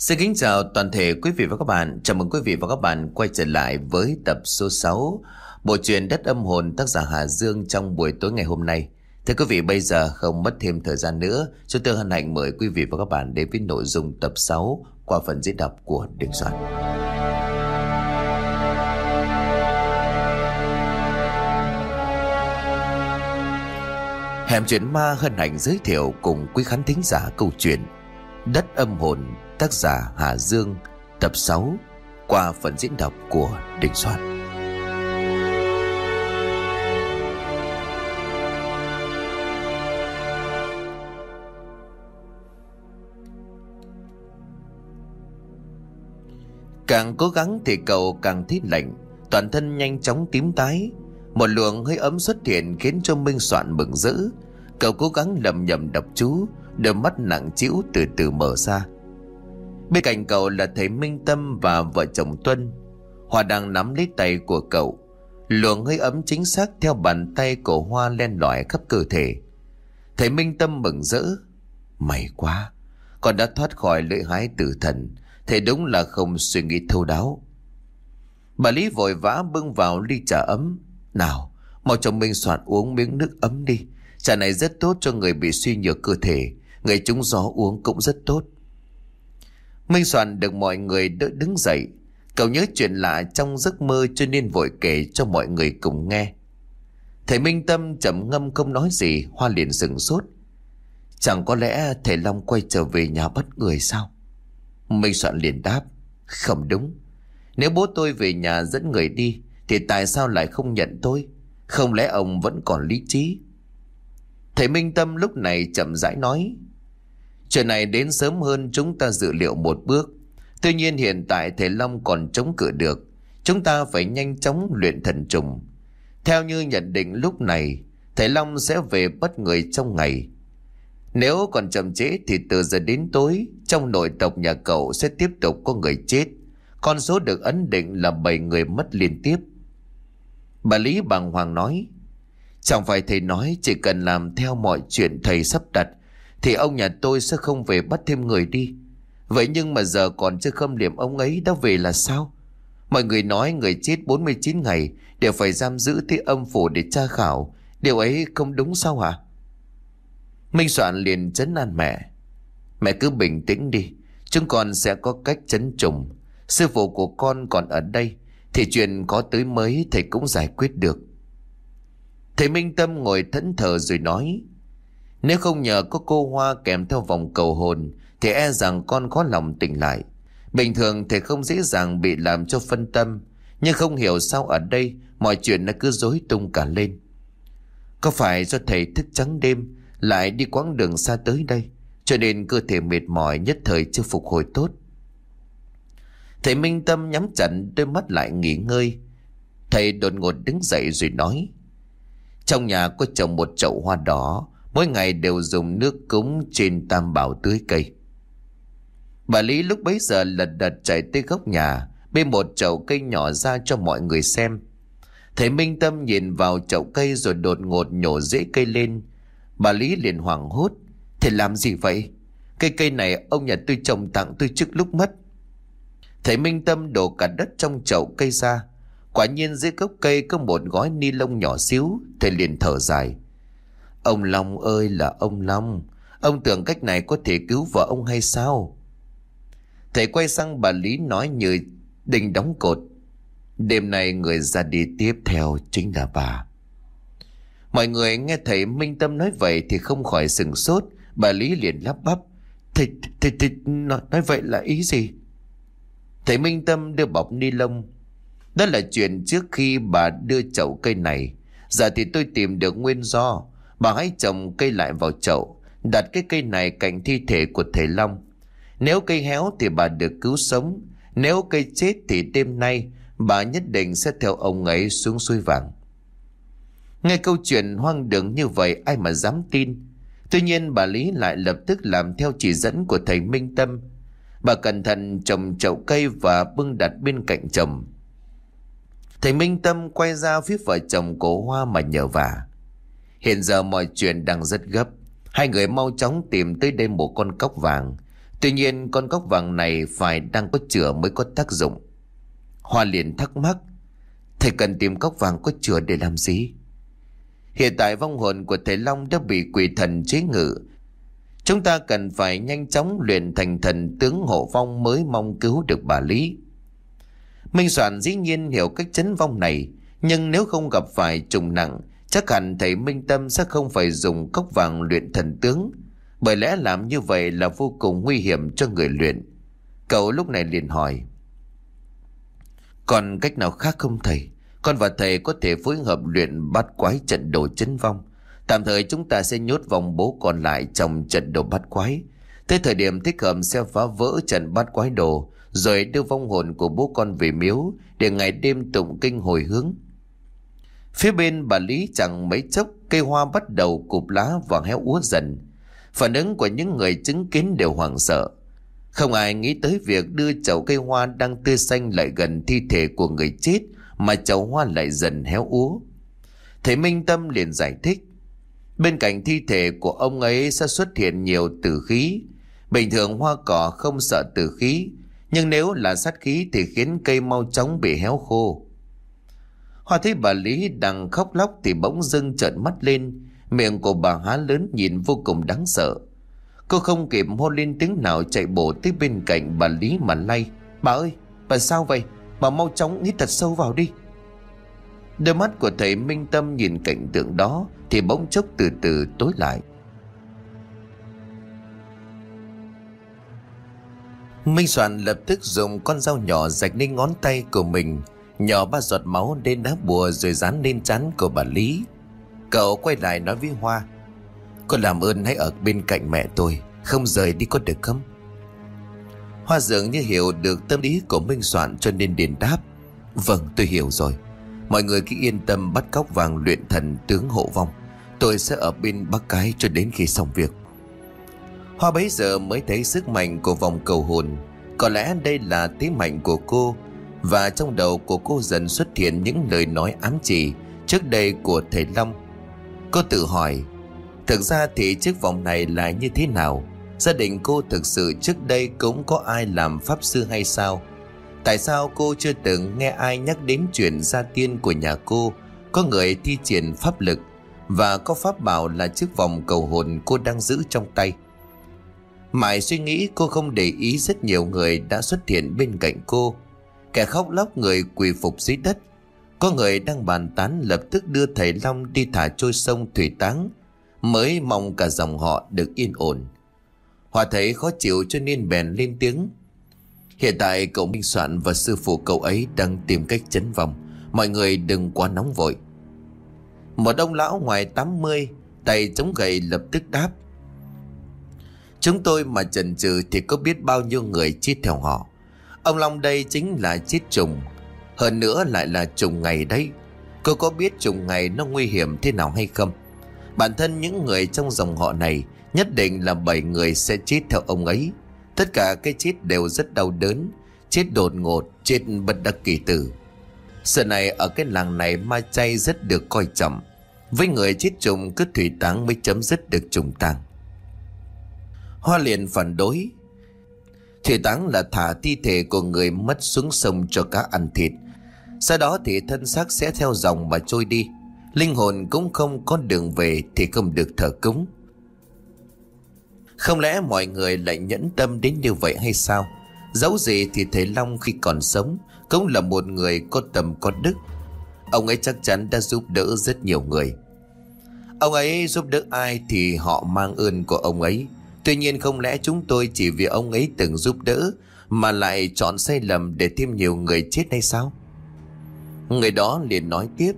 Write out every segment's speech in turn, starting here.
Xin kính chào toàn thể quý vị và các bạn. Chào mừng quý vị và các bạn quay trở lại với tập số 6 Bộ truyện Đất âm hồn tác giả Hà Dương trong buổi tối ngày hôm nay. Thưa quý vị, bây giờ không mất thêm thời gian nữa, chúng tôi hân hạnh mời quý vị và các bạn đến với nội dung tập 6 qua phần diễn đọc của Đình Soạn. Hẻm chuyện ma hân hạnh giới thiệu cùng quý khán thính giả câu chuyện Đất âm hồn tác giả Hà Dương, tập 6 qua phần diễn đọc của Đình Soạn. Càng cố gắng thì cậu càng thấy lạnh, Toàn thân nhanh chóng tím tái. Một luồng hơi ấm xuất hiện khiến cho Minh Soạn mừng rỡ. Cậu cố gắng lầm nhầm đọc chú, Đôi mắt nặng chịu từ từ mở ra. Bên cạnh cậu là thầy Minh Tâm và vợ chồng Tuân. Hoa đang nắm lấy tay của cậu. Luồng hơi ấm chính xác theo bàn tay của Hoa len lỏi khắp cơ thể. Thầy Minh Tâm mừng rỡ. May quá, Con đã thoát khỏi lưỡi hái tử thần. Thầy đúng là không suy nghĩ thâu đáo. Bà Lý vội vã bưng vào ly trà ấm. Nào, Mau chồng Minh soạn uống miếng nước ấm đi. Trà này rất tốt cho người bị suy nhược cơ thể. Người trúng gió uống cũng rất tốt. Minh Soạn được mọi người đỡ đứng dậy. Cậu nhớ chuyện lạ trong giấc mơ cho nên vội kể cho mọi người cùng nghe. Thầy Minh Tâm trầm ngâm không nói gì, Hoa liền sừng sốt. Chẳng có lẽ thầy Long quay trở về nhà bắt người sao? Minh Soạn liền đáp, Không đúng. Nếu bố tôi về nhà dẫn người đi, Thì tại sao lại không nhận tôi? Không lẽ ông vẫn còn lý trí? Thầy Minh Tâm lúc này chậm rãi nói Chuyện này đến sớm hơn chúng ta dự liệu một bước. Tuy nhiên hiện tại thể Long còn chống cự được. Chúng ta phải nhanh chóng luyện thần trùng. Theo như nhận định lúc này, thể Long sẽ về bất người trong ngày. Nếu còn chậm trễ thì từ giờ đến tối, Trong nội tộc nhà cậu sẽ tiếp tục có người chết. Con số được ấn định là 7 người mất liên tiếp. Bà Lý bàng hoàng nói, Chẳng phải thầy nói chỉ cần làm theo mọi chuyện thầy sắp đặt thì ông nhà tôi sẽ không về bắt thêm người đi. Vậy nhưng mà giờ còn chưa khâm liệm ông ấy đã về là sao? Mọi người nói người chết 49 ngày Đều phải giam giữ thi âm phủ để tra khảo. Điều ấy không đúng sao hả? Minh Soạn liền chấn an mẹ. Mẹ cứ bình tĩnh đi, Chúng con sẽ có cách chấn trùng. Sư phụ của con còn ở đây, Thì chuyện có tới mấy thầy cũng giải quyết được. Thầy Minh Tâm ngồi thẫn thờ rồi nói nếu không nhờ có cô Hoa kèm theo vòng cầu hồn, Thì e rằng con khó lòng tỉnh lại. Bình thường thầy không dễ dàng bị làm cho phân tâm, Nhưng không hiểu sao ở đây Mọi chuyện nó cứ rối tung cả lên. Có phải do thầy thức trắng đêm Lại đi quãng đường xa tới đây, Cho nên cơ thể mệt mỏi nhất thời chưa phục hồi tốt? Thầy Minh Tâm nhắm chặt đôi mắt lại nghỉ ngơi. Thầy đột ngột đứng dậy rồi nói, trong nhà có trồng một chậu hoa đỏ Mỗi ngày đều dùng nước cúng trên tam bảo tưới cây. Bà Lý lúc bấy giờ lật đật chạy tới góc nhà, Bê một chậu cây nhỏ ra cho mọi người xem. Thầy Minh Tâm nhìn vào chậu cây rồi đột ngột nhổ rễ cây lên. Bà Lý liền hoảng hốt. Thầy làm gì vậy? Cây cây này ông nhà tôi trồng tặng tôi trước lúc mất. Thầy Minh Tâm đổ cả đất trong chậu cây ra, Quả nhiên dưới gốc cây có một gói ni lông nhỏ xíu, Thầy liền thở dài. Ông Long ơi là ông Long. Ông tưởng cách này có thể cứu vợ ông hay sao? Thầy quay sang bà Lý nói như định đóng cột. Đêm nay người ra đi tiếp theo chính là bà. Mọi người nghe thầy Minh Tâm nói vậy thì không khỏi sừng sốt. Bà Lý liền lắp bắp. Thầy, thầy, thầy nói, nói vậy là ý gì? Thầy Minh Tâm đưa bọc ni lông. Đó là chuyện trước khi bà đưa chậu cây này. Giờ thì tôi tìm được nguyên do. Bà hãy trồng cây lại vào chậu. Đặt cái cây này cạnh thi thể của thầy Long. Nếu cây héo thì bà được cứu sống. Nếu cây chết thì đêm nay bà nhất định sẽ theo ông ấy xuống suối vàng. Nghe câu chuyện hoang đường như vậy, ai mà dám tin. Tuy nhiên bà Lý lại lập tức làm theo chỉ dẫn của thầy Minh Tâm. Bà cẩn thận trồng chậu cây và bưng đặt bên cạnh chồng. Thầy Minh Tâm quay ra phía vợ chồng cổ hoa mà nhờ vả. Hiện giờ mọi chuyện đang rất gấp. Hai người mau chóng tìm tới đây một con cóc vàng. Tuy nhiên con cốc vàng này phải đang có chữa mới có tác dụng. Hoa liền thắc mắc. Thầy cần tìm cốc vàng có chữa để làm gì? Hiện tại vong hồn của thầy Long đã bị quỷ thần chế ngự. Chúng ta cần phải nhanh chóng luyện thành thần tướng hộ vong mới mong cứu được bà Lý. Minh Soạn dĩ nhiên hiểu cách chấn vong này, nhưng nếu không gặp phải trùng nặng, chắc hẳn thầy Minh Tâm sẽ không phải dùng cốc vàng luyện thần tướng, bởi lẽ làm như vậy là vô cùng nguy hiểm cho người luyện. Cậu lúc này liền hỏi. Còn cách nào khác không thầy? Con và thầy có thể phối hợp luyện bắt quái trận đồ chấn vong. Tạm thời chúng ta sẽ nhốt vòng bố còn lại trong trận đồ bắt quái. Tới thời điểm thích hợp sẽ phá vỡ trận bắt quái đồ, rồi đưa vong hồn của bố con về miếu để ngày đêm tụng kinh hồi hướng. Phía bên bà Lý chẳng mấy chốc cây hoa bắt đầu cụp lá và héo úa dần. Phản ứng của những người chứng kiến đều hoảng sợ. Không ai nghĩ tới việc đưa chậu cây hoa đang tươi xanh lại gần thi thể của người chết mà chậu hoa lại dần héo úa. Thầy Minh Tâm liền giải thích. Bên cạnh thi thể của ông ấy sẽ xuất hiện nhiều tử khí. Bình thường hoa cỏ không sợ tử khí, nhưng nếu là sát khí thì khiến cây mau chóng bị héo khô. Hoa thấy bà Lý đang khóc lóc thì bỗng dưng trợn mắt lên, miệng của bà há lớn nhìn vô cùng đáng sợ. Cô không kịp hôn lên tiếng nào chạy bộ tới bên cạnh bà Lý mà lay. Bà ơi, bà sao vậy? Bà mau chóng hít thật sâu vào đi. Đôi mắt của thầy Minh Tâm nhìn cảnh tượng đó thì bỗng chốc từ từ tối lại. Minh Soạn lập tức dùng con dao nhỏ rạch lên ngón tay của mình Nhỏ ba giọt máu lên đá bùa rồi dán lên chắn của bà Lý. Cậu quay lại nói với Hoa con làm ơn hãy ở bên cạnh mẹ tôi, Không rời đi có được không? Hoa dường như hiểu được tâm lý của Minh Soạn cho nên điền đáp Vâng tôi hiểu rồi. Mọi người cứ yên tâm bắt cóc vàng luyện thần tướng hộ vong. Tôi sẽ ở bên bác cái cho đến khi xong việc. Hoa bấy giờ mới thấy sức mạnh của vòng cầu hồn. Có lẽ đây là thế mạnh của cô và trong đầu của cô dần xuất hiện những lời nói ám chỉ Trước đây của thầy Long. Cô tự hỏi, Thực ra thì chiếc vòng này là như thế nào? Gia đình cô thực sự trước đây cũng có ai làm pháp sư hay sao? Tại sao cô chưa từng nghe ai nhắc đến chuyện gia tiên của nhà cô? Có người thi triển pháp lực Và có pháp bảo là chiếc vòng cầu hồn cô đang giữ trong tay. Mãi suy nghĩ, cô không để ý rất nhiều người đã xuất hiện bên cạnh cô. Kẻ khóc lóc người quỳ phục dưới đất. Có người đang bàn tán lập tức đưa thầy Long đi thả trôi sông Thủy Táng, Mới mong cả dòng họ được yên ổn. Hòa thấy khó chịu cho nên bèn lên tiếng. Hiện tại cậu Minh Soạn và sư phụ cậu ấy đang tìm cách chấn vòng. Mọi người đừng quá nóng vội. Một ông lão ngoài 80 Tay chống gậy lập tức đáp. Chúng tôi mà chần chừ thì có biết bao nhiêu người chết theo họ. Ông Long đây chính là chết trùng. Hơn nữa lại là trùng ngày đấy. Cô có biết trùng ngày nó nguy hiểm thế nào hay không? Bản thân những người trong dòng họ này nhất định là bảy người sẽ chết theo ông ấy. Tất cả cái chết đều rất đau đớn, chết đột ngột, chết bất đắc kỳ tử. Sự này ở cái làng này ma chay rất được coi trọng. Với người chết trùng cứ thủy táng mới chấm dứt được trùng tàng Hoa liền phản đối Thủy táng là thả thi thể của người mất xuống sông cho cá ăn thịt. Sau đó thì thân xác sẽ theo dòng mà trôi đi. Linh hồn cũng không có đường về thì không được thờ cúng. Không lẽ mọi người lại nhẫn tâm đến như vậy hay sao? Dẫu gì thì thế Long khi còn sống Cũng là một người có tầm có đức. Ông ấy chắc chắn đã giúp đỡ rất nhiều người. Ông ấy giúp đỡ ai thì họ mang ơn của ông ấy. Tuy nhiên không lẽ chúng tôi chỉ vì ông ấy từng giúp đỡ mà lại chọn sai lầm để thêm nhiều người chết hay sao? Người đó liền nói tiếp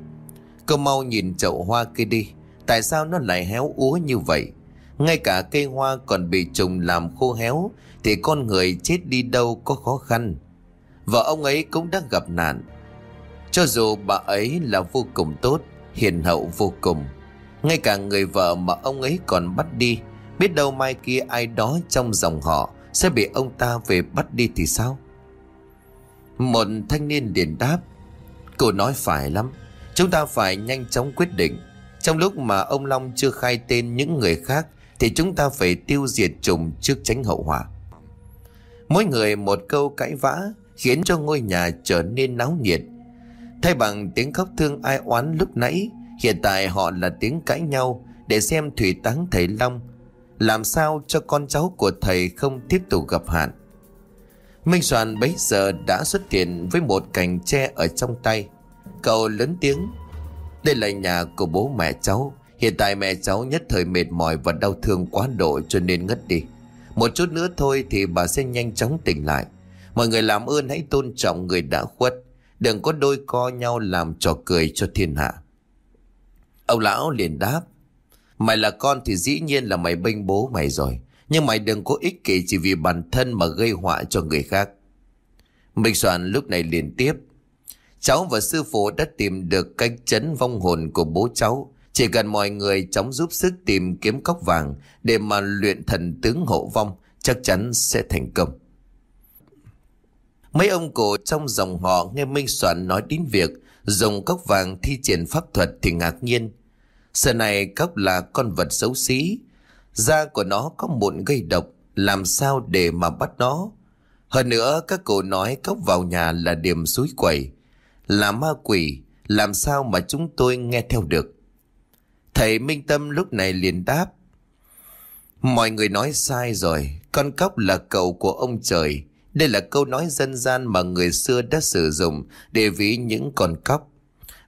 Cô mau nhìn chậu hoa kia đi, Tại sao nó lại héo úa như vậy? Ngay cả cây hoa còn bị trùng làm khô héo Thì con người chết đi đâu có khó khăn. Vợ ông ấy cũng đã gặp nạn. Cho dù bà ấy là vô cùng tốt, Hiền hậu vô cùng, Ngay cả người vợ mà ông ấy còn bắt đi Biết đâu mai kia ai đó trong dòng họ Sẽ bị ông ta về bắt đi thì sao? Một thanh niên liền đáp, Cô nói phải lắm. Chúng ta phải nhanh chóng quyết định. Trong lúc mà ông Long chưa khai tên những người khác Thì chúng ta phải tiêu diệt trùng trước tránh hậu họa. Mỗi người một câu cãi vã Khiến cho ngôi nhà trở nên náo nhiệt. Thay bằng tiếng khóc thương ai oán lúc nãy, Hiện tại họ là tiếng cãi nhau Để xem thủy táng thầy Long làm sao cho con cháu của thầy không tiếp tục gặp hạn? Minh Soạn bấy giờ đã xuất hiện với một cành tre ở trong tay. Cậu lớn tiếng, Đây là nhà của bố mẹ cháu. Hiện tại mẹ cháu nhất thời mệt mỏi và đau thương quá độ cho nên ngất đi. Một chút nữa thôi thì bà sẽ nhanh chóng tỉnh lại. Mọi người làm ơn hãy tôn trọng người đã khuất. Đừng có đôi co nhau làm trò cười cho thiên hạ. Ông lão liền đáp Mày là con thì dĩ nhiên là mày bênh bố mày rồi. Nhưng mày đừng có ích kỷ chỉ vì bản thân mà gây họa cho người khác. Minh Soạn lúc này liền tiếp. Cháu và sư phụ đã tìm được cách chấn vong hồn của bố cháu. Chỉ cần mọi người chóng giúp sức tìm kiếm cốc vàng Để mà luyện thần tướng hộ vong, Chắc chắn sẽ thành công. Mấy ông cổ trong dòng họ nghe Minh Soạn nói đến việc dùng cốc vàng thi triển pháp thuật thì ngạc nhiên sợ này cốc là con vật xấu xí, da của nó có mụn gây độc, làm sao để mà bắt nó? Hơn nữa các cô nói cốc vào nhà là điểm suối quẩy, là ma quỷ, làm sao mà chúng tôi nghe theo được? Thầy Minh Tâm lúc này liền đáp. Mọi người nói sai rồi, con cốc là cậu của ông trời, đây là câu nói dân gian mà người xưa đã sử dụng để ví những con cóc.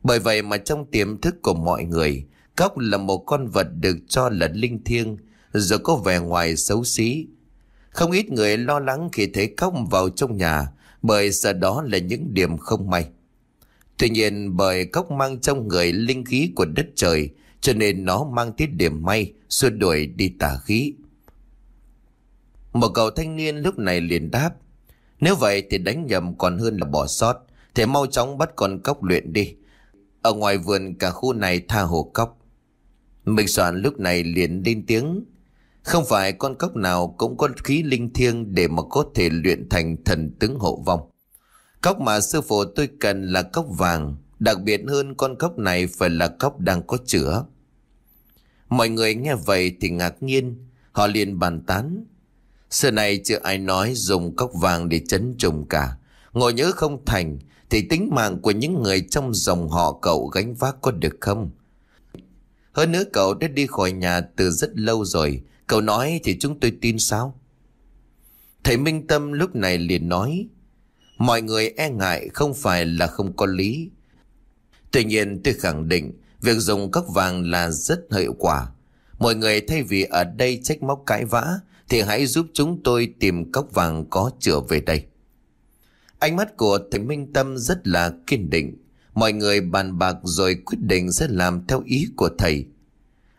Bởi vậy mà trong tiềm thức của mọi người, cóc là một con vật được cho là linh thiêng, rồi có vẻ ngoài xấu xí. Không ít người lo lắng khi thấy cóc vào trong nhà, bởi sợ đó là những điểm không may. Tuy nhiên bởi cóc mang trong người linh khí của đất trời, cho nên nó mang tiết điểm may, xua đuổi đi tà khí. Một cậu thanh niên lúc này liền đáp, nếu vậy thì đánh nhầm còn hơn là bỏ sót. Thế mau chóng bắt con cóc luyện đi. Ở ngoài vườn cả khu này tha hồ cóc. Minh Soạn lúc này liền lên tiếng. Không phải con cóc nào cũng có khí linh thiêng để mà có thể luyện thành thần tướng hộ vong. Cóc mà sư phụ tôi cần là cóc vàng. Đặc biệt hơn con cóc này phải là cóc đang có chữa. Mọi người nghe vậy thì ngạc nhiên. Họ liền bàn tán. Xưa này chưa ai nói dùng cốc vàng để chấn trùng cả. Ngồi nhớ không thành thì tính mạng của những người trong dòng họ cậu gánh vác có được không? Hơn nữa cậu đã đi khỏi nhà từ rất lâu rồi. Cậu nói thì chúng tôi tin sao? Thầy Minh Tâm lúc này liền nói, Mọi người e ngại không phải là không có lý. Tuy nhiên tôi khẳng định việc dùng các vàng là rất hiệu quả. Mọi người thay vì ở đây trách móc cãi vã thì hãy giúp chúng tôi tìm cốc vàng có trở về đây. Ánh mắt của thầy Minh Tâm rất là kiên định. Mọi người bàn bạc rồi quyết định sẽ làm theo ý của thầy.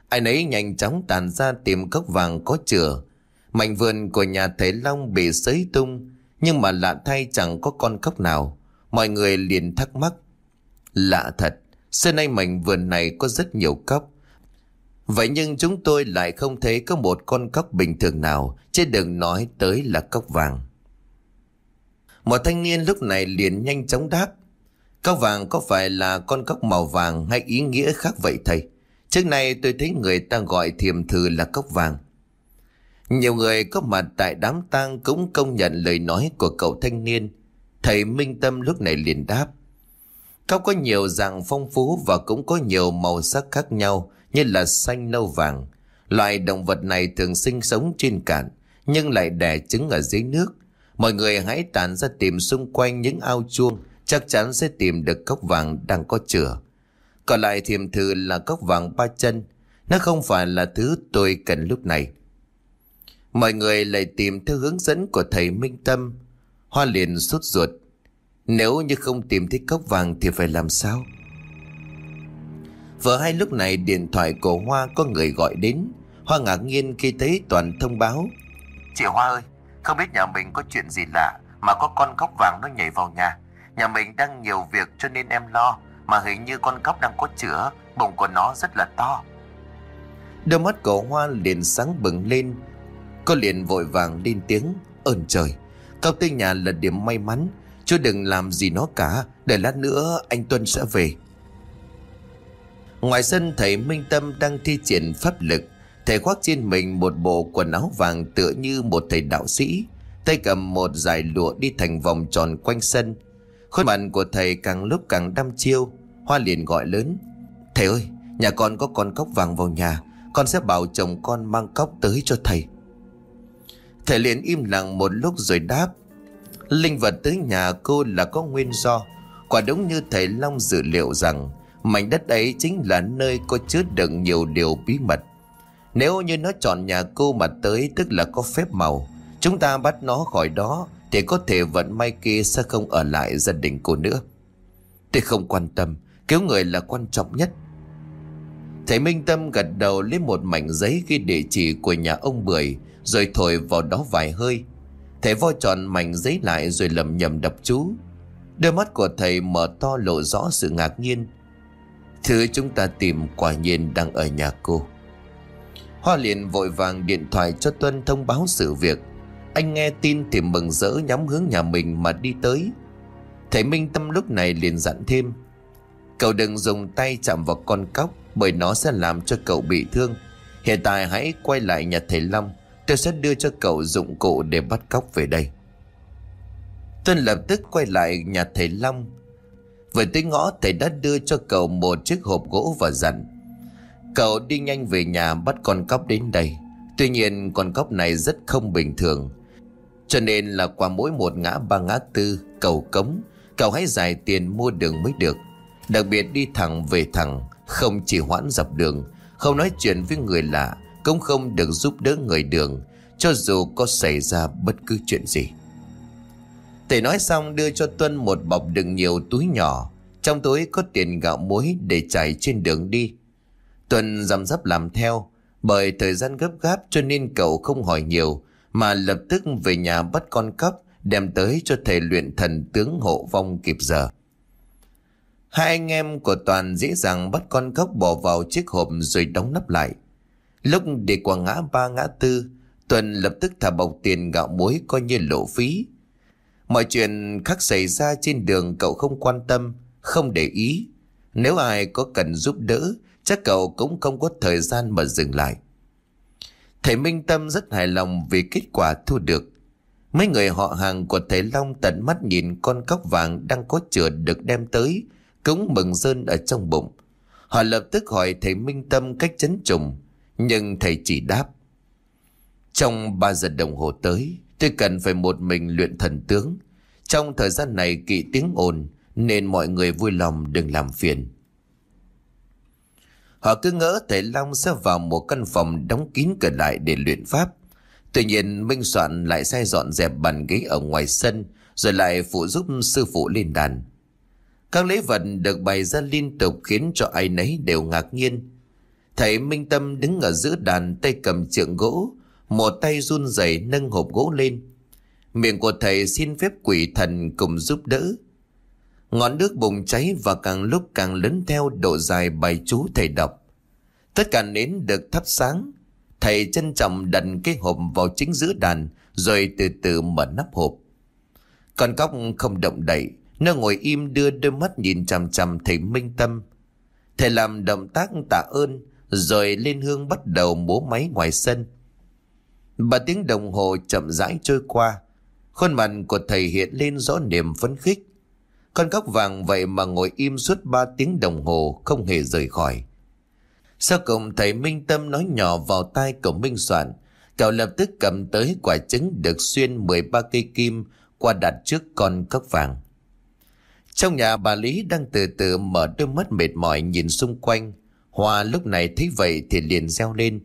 Ai nấy nhanh chóng tàn ra tìm cốc vàng có chữa. Mảnh vườn của nhà thầy Long bị sấy tung, nhưng mà lạ thay chẳng có con cốc nào. Mọi người liền thắc mắc. Lạ thật, xưa nay mảnh vườn này có rất nhiều cốc. Vậy nhưng chúng tôi lại không thấy có một con cốc bình thường nào, chứ đừng nói tới là cốc vàng. Một thanh niên lúc này liền nhanh chóng đáp. Cóc vàng có phải là con cóc màu vàng hay ý nghĩa khác vậy thầy? Trước nay tôi thấy người ta gọi thiềm thử là cóc vàng. Nhiều người có mặt tại đám tang cũng công nhận lời nói của cậu thanh niên. Thầy Minh Tâm lúc này liền đáp. Cóc có nhiều dạng phong phú và cũng có nhiều màu sắc khác nhau như là xanh nâu vàng. Loại động vật này thường sinh sống trên cạn, nhưng lại đẻ trứng ở dưới nước. Mọi người hãy tản ra tìm xung quanh những ao chuông, chắc chắn sẽ tìm được cốc vàng đang có chữa. Còn lại thiềm thư là cốc vàng ba chân, nó không phải là thứ tôi cần lúc này. Mọi người lại tìm theo hướng dẫn của thầy Minh Tâm. Hoa liền sốt ruột. Nếu như không tìm thấy cốc vàng thì phải làm sao? Vừa hay lúc này điện thoại của Hoa có người gọi đến. Hoa ngạc nhiên khi thấy Toàn thông báo. Chị Hoa ơi, không biết nhà mình có chuyện gì lạ mà có con cóc vàng nó nhảy vào nhà. Nhà mình đang nhiều việc cho nên em lo. Mà hình như con cóc đang có chữa, bụng của nó rất là to. Đôi mắt của Hoa liền sáng bừng lên. Cô liền vội vàng lên tiếng. Ơn trời, cóc tới nhà là điểm may mắn. Chú đừng làm gì nó cả, để lát nữa anh Tuân sẽ về. Ngoài sân thầy Minh Tâm đang thi triển pháp lực Thầy khoác trên mình một bộ quần áo vàng tựa như một thầy đạo sĩ Tay cầm một dải lụa đi thành vòng tròn quanh sân Khuôn mặt của thầy càng lúc càng đăm chiêu, Hoa liền gọi lớn. Thầy ơi, nhà con có con cóc vàng vào nhà, Con sẽ bảo chồng con mang cóc tới cho thầy. Thầy liền im lặng một lúc rồi đáp, Linh vật tới nhà cô là có nguyên do. Quả đúng như thầy Long dự liệu rằng, Mảnh đất ấy chính là nơi có chứa đựng nhiều điều bí mật. Nếu như nó chọn nhà cô mà tới, tức là có phép màu, Chúng ta bắt nó khỏi đó thì có thể vận may kia sẽ không ở lại gia đình cô nữa. Tôi không quan tâm, Cứu người là quan trọng nhất. Thầy Minh Tâm gật đầu lấy một mảnh giấy ghi địa chỉ của nhà ông Bưởi, Rồi thổi vào đó vài hơi. Thầy vo tròn mảnh giấy lại rồi lầm nhầm đập chú. Đôi mắt của thầy mở to lộ rõ sự ngạc nhiên. Thứ chúng ta tìm quả nhiên đang ở nhà cô. Hoa liền vội vàng điện thoại cho Tuân thông báo sự việc. Anh nghe tin thì mừng rỡ nhắm hướng nhà mình mà đi tới. Thầy Minh Tâm lúc này liền dặn thêm. Cậu đừng dùng tay chạm vào con cóc, Bởi nó sẽ làm cho cậu bị thương. Hiện tại hãy quay lại nhà thầy Long, Tôi sẽ đưa cho cậu dụng cụ để bắt cóc về đây. Tuân lập tức quay lại nhà thầy Long. Vừa tới ngõ, thầy đã đưa cho cậu một chiếc hộp gỗ và dặn. Cậu đi nhanh về nhà bắt con cóc đến đây. Tuy nhiên, con cóc này rất không bình thường. Cho nên là qua mỗi một ngã ba ngã tư, cầu cống, Cậu hãy giải tiền mua đường mới được. Đặc biệt đi thẳng về thẳng, Không chỉ hoãn dọc đường, Không nói chuyện với người lạ, Cũng không được giúp đỡ người đường, Cho dù có xảy ra bất cứ chuyện gì. Tề nói xong đưa cho Tuân một bọc đựng nhiều túi nhỏ. Trong túi có tiền gạo muối để chạy trên đường đi. Tuân dằm dấp làm theo, Bởi thời gian gấp gáp cho nên cậu không hỏi nhiều mà lập tức về nhà bắt con cóc Đem tới cho thầy luyện thần tướng hộ vong kịp giờ Hai anh em của Toàn dễ dàng bắt con cóc bỏ vào chiếc hộp rồi đóng nắp lại Lúc đi qua ngã ba ngã tư Tuần lập tức thả bọc tiền gạo muối coi như lộ phí Mọi chuyện khác xảy ra trên đường cậu không quan tâm, không để ý. Nếu ai có cần giúp đỡ, chắc cậu cũng không có thời gian mà dừng lại. Thầy Minh Tâm rất hài lòng vì kết quả thu được. Mấy người họ hàng của thầy Long tận mắt nhìn con cóc vàng đang có chữa được đem tới, cũng mừng rơn ở trong bụng. Họ lập tức hỏi thầy Minh Tâm cách chấn trùng, nhưng thầy chỉ đáp. Trong 3 giờ đồng hồ tới, Tôi cần phải một mình luyện thần tướng. Trong thời gian này kỵ tiếng ồn nên mọi người vui lòng đừng làm phiền. Họ cứ ngỡ thầy Long sẽ vào một căn phòng đóng kín cửa lại để luyện pháp. Tuy nhiên, Minh Soạn lại sai dọn dẹp bàn ghế ở ngoài sân, rồi lại phụ giúp sư phụ lên đàn. Các lễ vật được bày ra liên tục khiến cho ai nấy đều ngạc nhiên. Thầy Minh Tâm đứng ở giữa đàn tay cầm trượng gỗ, một tay run rẩy nâng hộp gỗ lên. Miệng của thầy xin phép quỷ thần cùng giúp đỡ. Ngọn nước bùng cháy và càng lúc càng lớn theo độ dài bài chú thầy đọc. Tất cả nến được thắp sáng. Thầy trân trọng đặt cái hộp vào chính giữa đàn rồi từ từ mở nắp hộp. Con cóc không động đậy, nó ngồi im đưa đôi mắt nhìn chằm chằm thầy Minh Tâm. Thầy làm động tác tạ ơn rồi lên hương bắt đầu múa máy ngoài sân. Ba tiếng đồng hồ chậm rãi trôi qua. Khuôn mặt của thầy hiện lên rõ niềm phấn khích. Con góc vàng vậy mà ngồi im suốt ba tiếng đồng hồ không hề rời khỏi. Sau cùng thầy Minh Tâm nói nhỏ vào tai cậu Minh Soạn. Cậu lập tức cầm tới quả trứng được xuyên 13 cây kim qua đặt trước con cóc vàng. Trong nhà bà Lý đang từ từ mở đôi mắt mệt mỏi nhìn xung quanh. Hoa lúc này thấy vậy thì liền reo lên.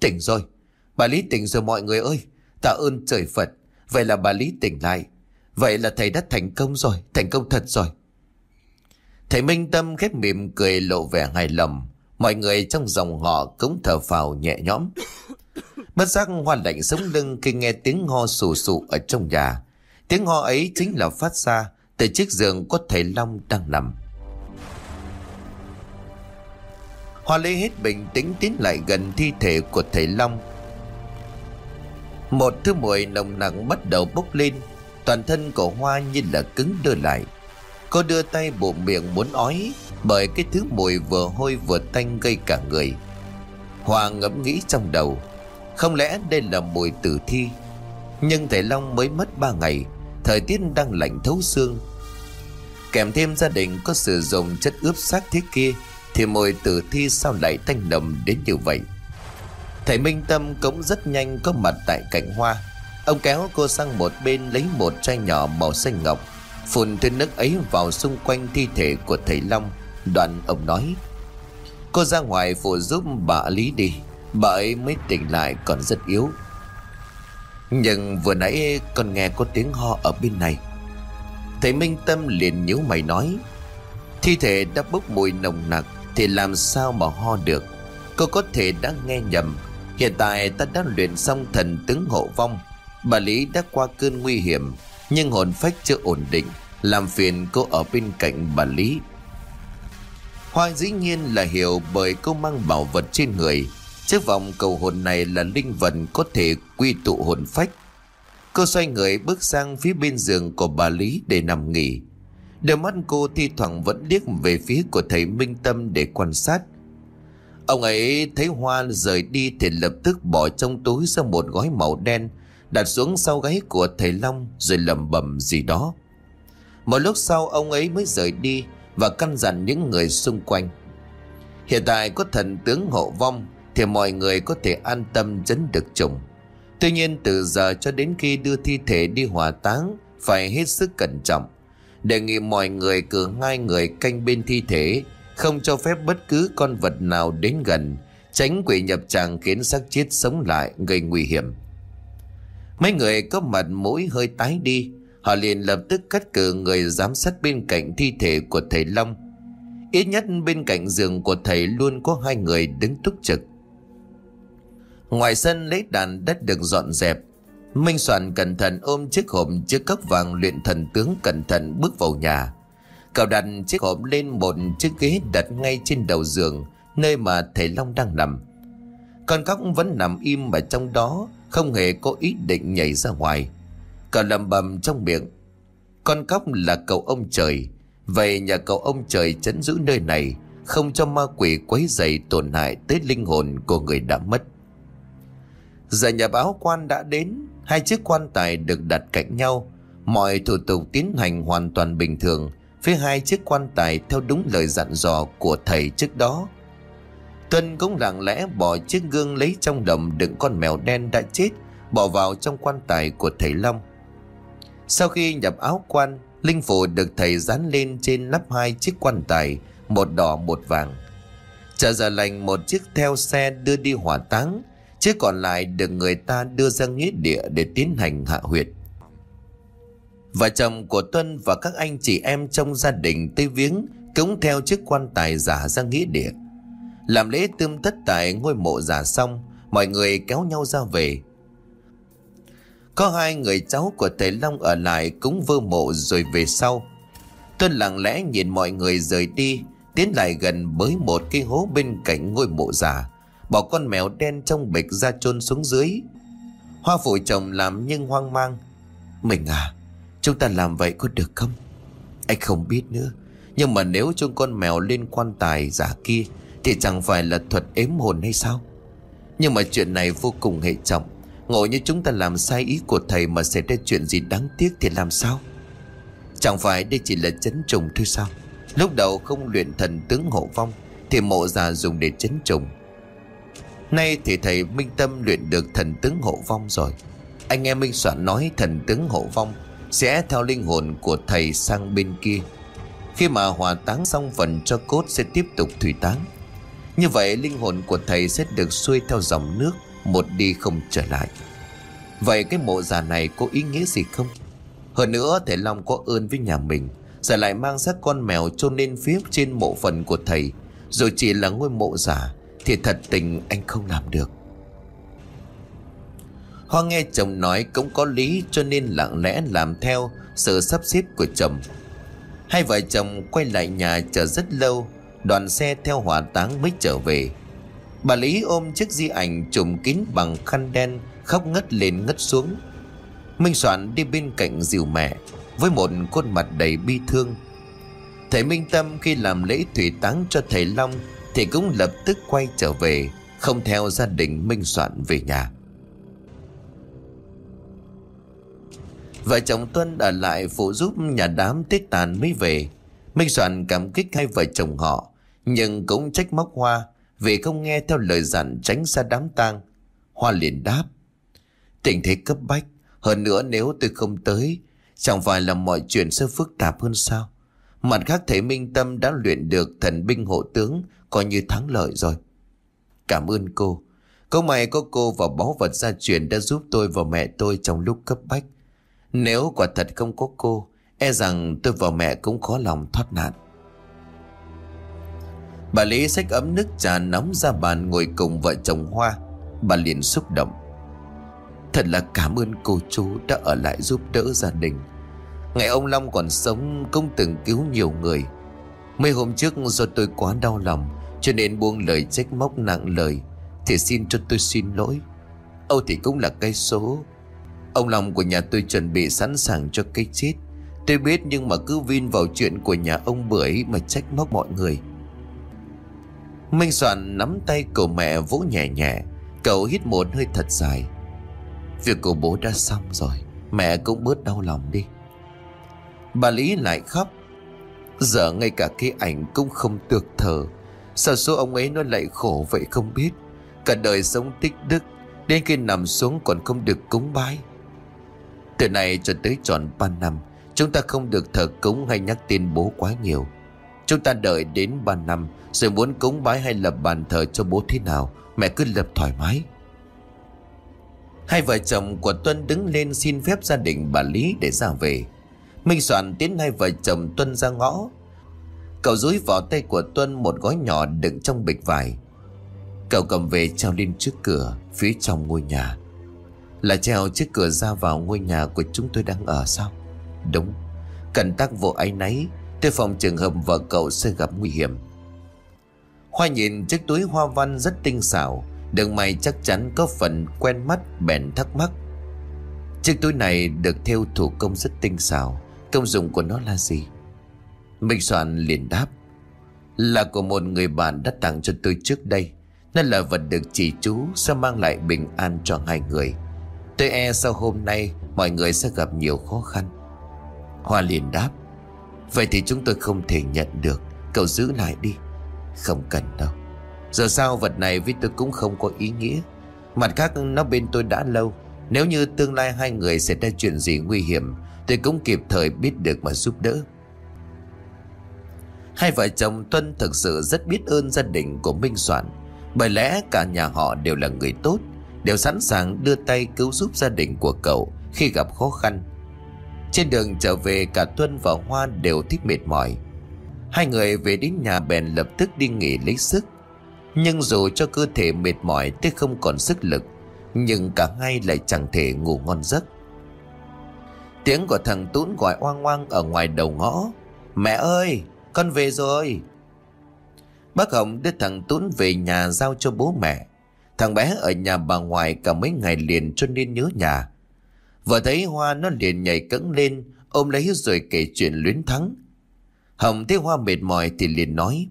Tỉnh rồi, Bà Lý tỉnh rồi mọi người ơi. Tạ ơn trời Phật. Vậy là bà Lý tỉnh lại. Vậy là thầy đã thành công rồi. Thành công thật rồi. Thầy Minh Tâm khép mỉm cười lộ vẻ hài lòng. Mọi người trong dòng họ cũng thở phào nhẹ nhõm. Bất giác hoa lạnh sống lưng khi nghe tiếng ho sù sụ ở trong nhà. Tiếng ho ấy chính là phát ra từ chiếc giường có thầy Long đang nằm. Hoa lấy hết bình tĩnh tiến lại gần thi thể của thầy Long một thứ mùi nồng nặng bắt đầu bốc lên Toàn thân của Hoa như là cứng đơ lại. Cô đưa tay bụng miệng muốn ói, Bởi cái thứ mùi vừa hôi vừa tanh gây cả người. Hoa ngẫm nghĩ trong đầu, Không lẽ đây là mùi tử thi? Nhưng thầy Long mới mất ba ngày, Thời tiết đang lạnh thấu xương. Kèm thêm gia đình có sử dụng chất ướp xác thế kia, Thì mùi tử thi sao lại tanh nồng đến như vậy? Thầy Minh Tâm cũng rất nhanh có mặt tại cạnh hoa. Ông kéo cô sang một bên lấy một chai nhỏ màu xanh ngọc, Phun thêm nước ấy vào xung quanh thi thể của thầy Long. Đoạn ông nói, Cô ra ngoài phụ giúp bà Lý đi, Bà ấy mới tỉnh lại còn rất yếu. Nhưng vừa nãy con nghe có tiếng ho ở bên này. Thầy Minh Tâm liền nhíu mày nói, Thi thể đã bốc mùi nồng nặc Thì làm sao mà ho được? Cô có thể đã nghe nhầm, Hiện tại ta đã luyện xong thần tướng hộ vong Bà Lý đã qua cơn nguy hiểm, Nhưng hồn phách chưa ổn định, Làm phiền cô ở bên cạnh bà Lý. Hoa dĩ nhiên là hiểu bởi cô mang bảo vật trên người. Chiếc vòng cầu hồn này là linh vật có thể quy tụ hồn phách. Cô xoay người bước sang phía bên giường của bà Lý để nằm nghỉ. Đôi mắt cô thi thoảng vẫn liếc về phía của thầy Minh Tâm để quan sát. Ông ấy thấy Hoa rời đi thì lập tức bỏ trong túi ra một gói màu đen đặt xuống sau gáy của thầy Long rồi lầm bầm gì đó. Một lúc sau, ông ấy mới rời đi và căn dặn những người xung quanh. Hiện tại có thần tướng hộ vong thì mọi người có thể an tâm chấn được trùng. Tuy nhiên từ giờ cho đến khi đưa thi thể đi hỏa táng phải hết sức cẩn trọng. Đề nghị mọi người cử hai người canh bên thi thể, không cho phép bất cứ con vật nào đến gần, tránh quỷ nhập tràng khiến xác chết sống lại gây nguy hiểm. Mấy người có mặt mũi hơi tái đi. Họ liền lập tức cắt cử người giám sát bên cạnh thi thể của thầy Long. Ít nhất bên cạnh giường của thầy luôn có hai người đứng túc trực. Ngoài sân lấy đàn đất được dọn dẹp. Minh Soạn cẩn thận ôm chiếc hộp chứa cốc vàng luyện thần tướng cẩn thận bước vào nhà. Cậu đặt chiếc hộp lên một chiếc ghế đặt ngay trên đầu giường, Nơi mà thầy Long đang nằm. Con cóc vẫn nằm im ở trong đó không hề có ý định nhảy ra ngoài. Cậu lầm bầm trong miệng. Con cóc là cậu ông trời. Vậy nhà cậu ông trời chấn giữ nơi này, Không cho ma quỷ quấy dày tổn hại tới linh hồn của người đã mất. Giờ nhà báo quan đã đến, Hai chiếc quan tài được đặt cạnh nhau. Mọi thủ tục tiến hành hoàn toàn bình thường, Phía hai chiếc quan tài theo đúng lời dặn dò của thầy trước đó. Tuân cũng lặng lẽ bỏ chiếc gương lấy trong đầm đựng con mèo đen đã chết, Bỏ vào trong quan tài của thầy Long. Sau khi nhập áo quan, Linh phủ được thầy dán lên trên nắp hai chiếc quan tài, Một đỏ, một vàng. Chờ giờ lành một chiếc theo xe đưa đi hỏa táng, Chiếc còn lại được người ta đưa ra nghĩa địa để tiến hành hạ huyệt. Vợ chồng của Tuân và các anh chị em trong gia đình tới viếng Cũng theo chiếc quan tài giả ra nghĩa địa làm lễ tươm tất tại ngôi mộ giả xong, Mọi người kéo nhau ra về. Có hai người cháu của thầy Long ở lại Cũng vơ mộ rồi về sau. Tôi lặng lẽ nhìn mọi người rời đi, Tiến lại gần với một cái hố bên cạnh ngôi mộ giả Bỏ con mèo đen trong bịch ra chôn xuống dưới. Hoa phụ chồng làm nhưng hoang mang. Mình à Chúng ta làm vậy có được không? Anh không biết nữa, Nhưng mà nếu cho con mèo lên quan tài giả kia thì chẳng phải là thuật ếm hồn hay sao? Nhưng mà chuyện này vô cùng hệ trọng. Ngộ như chúng ta làm sai ý của thầy Mà xảy ra chuyện gì đáng tiếc thì làm sao? Chẳng phải đây chỉ là chấn trùng thôi sao? Lúc đầu không luyện thần tướng hộ vong, Thì mộ già dùng để chấn trùng. Nay thì thầy Minh Tâm luyện được thần tướng hộ vong rồi. Anh em Minh Soạn nói thần tướng hộ vong Sẽ theo linh hồn của thầy sang bên kia. Khi mà hòa táng xong phần cho cốt sẽ tiếp tục thủy táng như vậy linh hồn của thầy sẽ được xuôi theo dòng nước, Một đi không trở lại Vậy cái mộ già này có ý nghĩa gì không? Hơn nữa, thầy Long có ơn với nhà mình, Giờ lại mang xác con mèo chôn lên phía trên mộ phần của thầy Rồi chỉ là ngôi mộ giả Thì thật tình anh không làm được Hoa nghe chồng nói cũng có lý, cho nên lặng lẽ làm theo sự sắp xếp của chồng. Hai vợ chồng quay lại nhà chờ rất lâu đoàn xe theo hỏa táng mới trở về. Bà lý ôm chiếc di ảnh trùm kín bằng khăn đen khóc ngất lên ngất xuống. Minh soạn đi bên cạnh dìu mẹ với một khuôn mặt đầy bi thương. Thầy minh tâm khi làm lễ thủy táng cho thầy long thì cũng lập tức quay trở về không theo gia đình minh soạn về nhà. Vợ chồng Tuân ở lại phụ giúp nhà đám tết tàn mới về. Minh Soạn cảm kích hai vợ chồng họ, nhưng cũng trách móc Hoa vì không nghe theo lời dặn tránh xa đám tang. Hoa liền đáp. Tình thế cấp bách, hơn nữa nếu tôi không tới, chẳng phải là mọi chuyện sẽ phức tạp hơn sao? Mặt khác thấy Minh Tâm đã luyện được thần binh hộ tướng, coi như thắng lợi rồi. Cảm ơn cô. Câu mày có cô và báu vật gia truyền đã giúp tôi và mẹ tôi trong lúc cấp bách. Nếu quả thật không có cô, e rằng tôi và mẹ cũng khó lòng thoát nạn. Bà Lý xách ấm nước trà nóng ra bàn ngồi cùng vợ chồng Hoa. Bà liền xúc động. Thật là cảm ơn cô chú đã ở lại giúp đỡ gia đình. Ngày ông Long còn sống công từng cứu nhiều người. Mấy hôm trước do tôi quá đau lòng, cho nên buông lời trách móc nặng lời, thì xin cho tôi xin lỗi. Âu thì cũng là cây số. Ông Long của nhà tôi chuẩn bị sẵn sàng cho cái chết. Tôi biết nhưng mà cứ vin vào chuyện của nhà ông bưởi mà trách móc mọi người. Minh Soạn nắm tay cậu mẹ vỗ nhẹ nhẹ. Cậu hít một hơi thật dài. Việc của bố đã xong rồi. Mẹ cũng bớt đau lòng đi. Bà Lý lại khóc. Giờ ngay cả cái ảnh cũng không được thờ. Sao số ông ấy nó lại khổ vậy không biết. Cả đời sống tích đức. Đến khi nằm xuống còn không được cúng bái. Từ nay cho tới tròn 3 năm, Chúng ta không được thờ cúng hay nhắc tên bố quá nhiều Chúng ta đợi đến 3 năm, Rồi muốn cúng bái hay lập bàn thờ cho bố thế nào, Mẹ cứ lập thoải mái. Hai vợ chồng của Tuân đứng lên xin phép gia đình bà Lý để ra về. Minh Soạn tiến hai vợ chồng Tuân ra ngõ. Cậu dúi vào tay của Tuân một gói nhỏ đựng trong bịch vải. Cậu cầm về treo lên trước cửa, phía trong ngôi nhà. Là treo trước cửa ra vào ngôi nhà của chúng tôi đang ở sao? Đúng Cần tác vụ ấy nấy Tôi phòng trường hợp vợ cậu sẽ gặp nguy hiểm. Hoa nhìn chiếc túi hoa văn rất tinh xảo. Đường mày chắc chắn có phần quen mắt, bèn thắc mắc. Chiếc túi này được theo thủ công rất tinh xảo. Công dụng của nó là gì? Minh Soạn liền đáp. Là của một người bạn đã tặng cho tôi trước đây. Nó là vật được chỉ chú Sẽ mang lại bình an cho hai người. Tôi e sau hôm nay Mọi người sẽ gặp nhiều khó khăn. Hoa liền đáp. Vậy thì chúng tôi không thể nhận được. Cậu giữ lại đi. Không cần đâu. Giờ sao vật này với tôi cũng không có ý nghĩa. Mặt khác, nó bên tôi đã lâu. Nếu như tương lai hai người sẽ ra chuyện gì nguy hiểm, Tôi cũng kịp thời biết được mà giúp đỡ. Hai vợ chồng Tuân thực sự rất biết ơn gia đình của Minh Soạn. Bởi lẽ cả nhà họ đều là người tốt, Đều sẵn sàng đưa tay cứu giúp gia đình của cậu Khi gặp khó khăn trên đường trở về, cả Tuân và Hoa đều thích mệt mỏi. Hai người về đến nhà bèn lập tức đi nghỉ lấy sức. Nhưng dù cho cơ thể mệt mỏi tới không còn sức lực, Nhưng cả hai lại chẳng thể ngủ ngon giấc. Tiếng của thằng Tún gọi oang oang ở ngoài đầu ngõ. Mẹ ơi, con về rồi. Bác Hồng đưa thằng Tún về nhà giao cho bố mẹ. Thằng bé ở nhà bà ngoại cả mấy ngày liền cho nên nhớ nhà. Vừa thấy Hoa nó liền nhảy cẫng lên, Ôm lấy rồi kể chuyện luyến thắng. Hồng thấy Hoa mệt mỏi thì liền nói,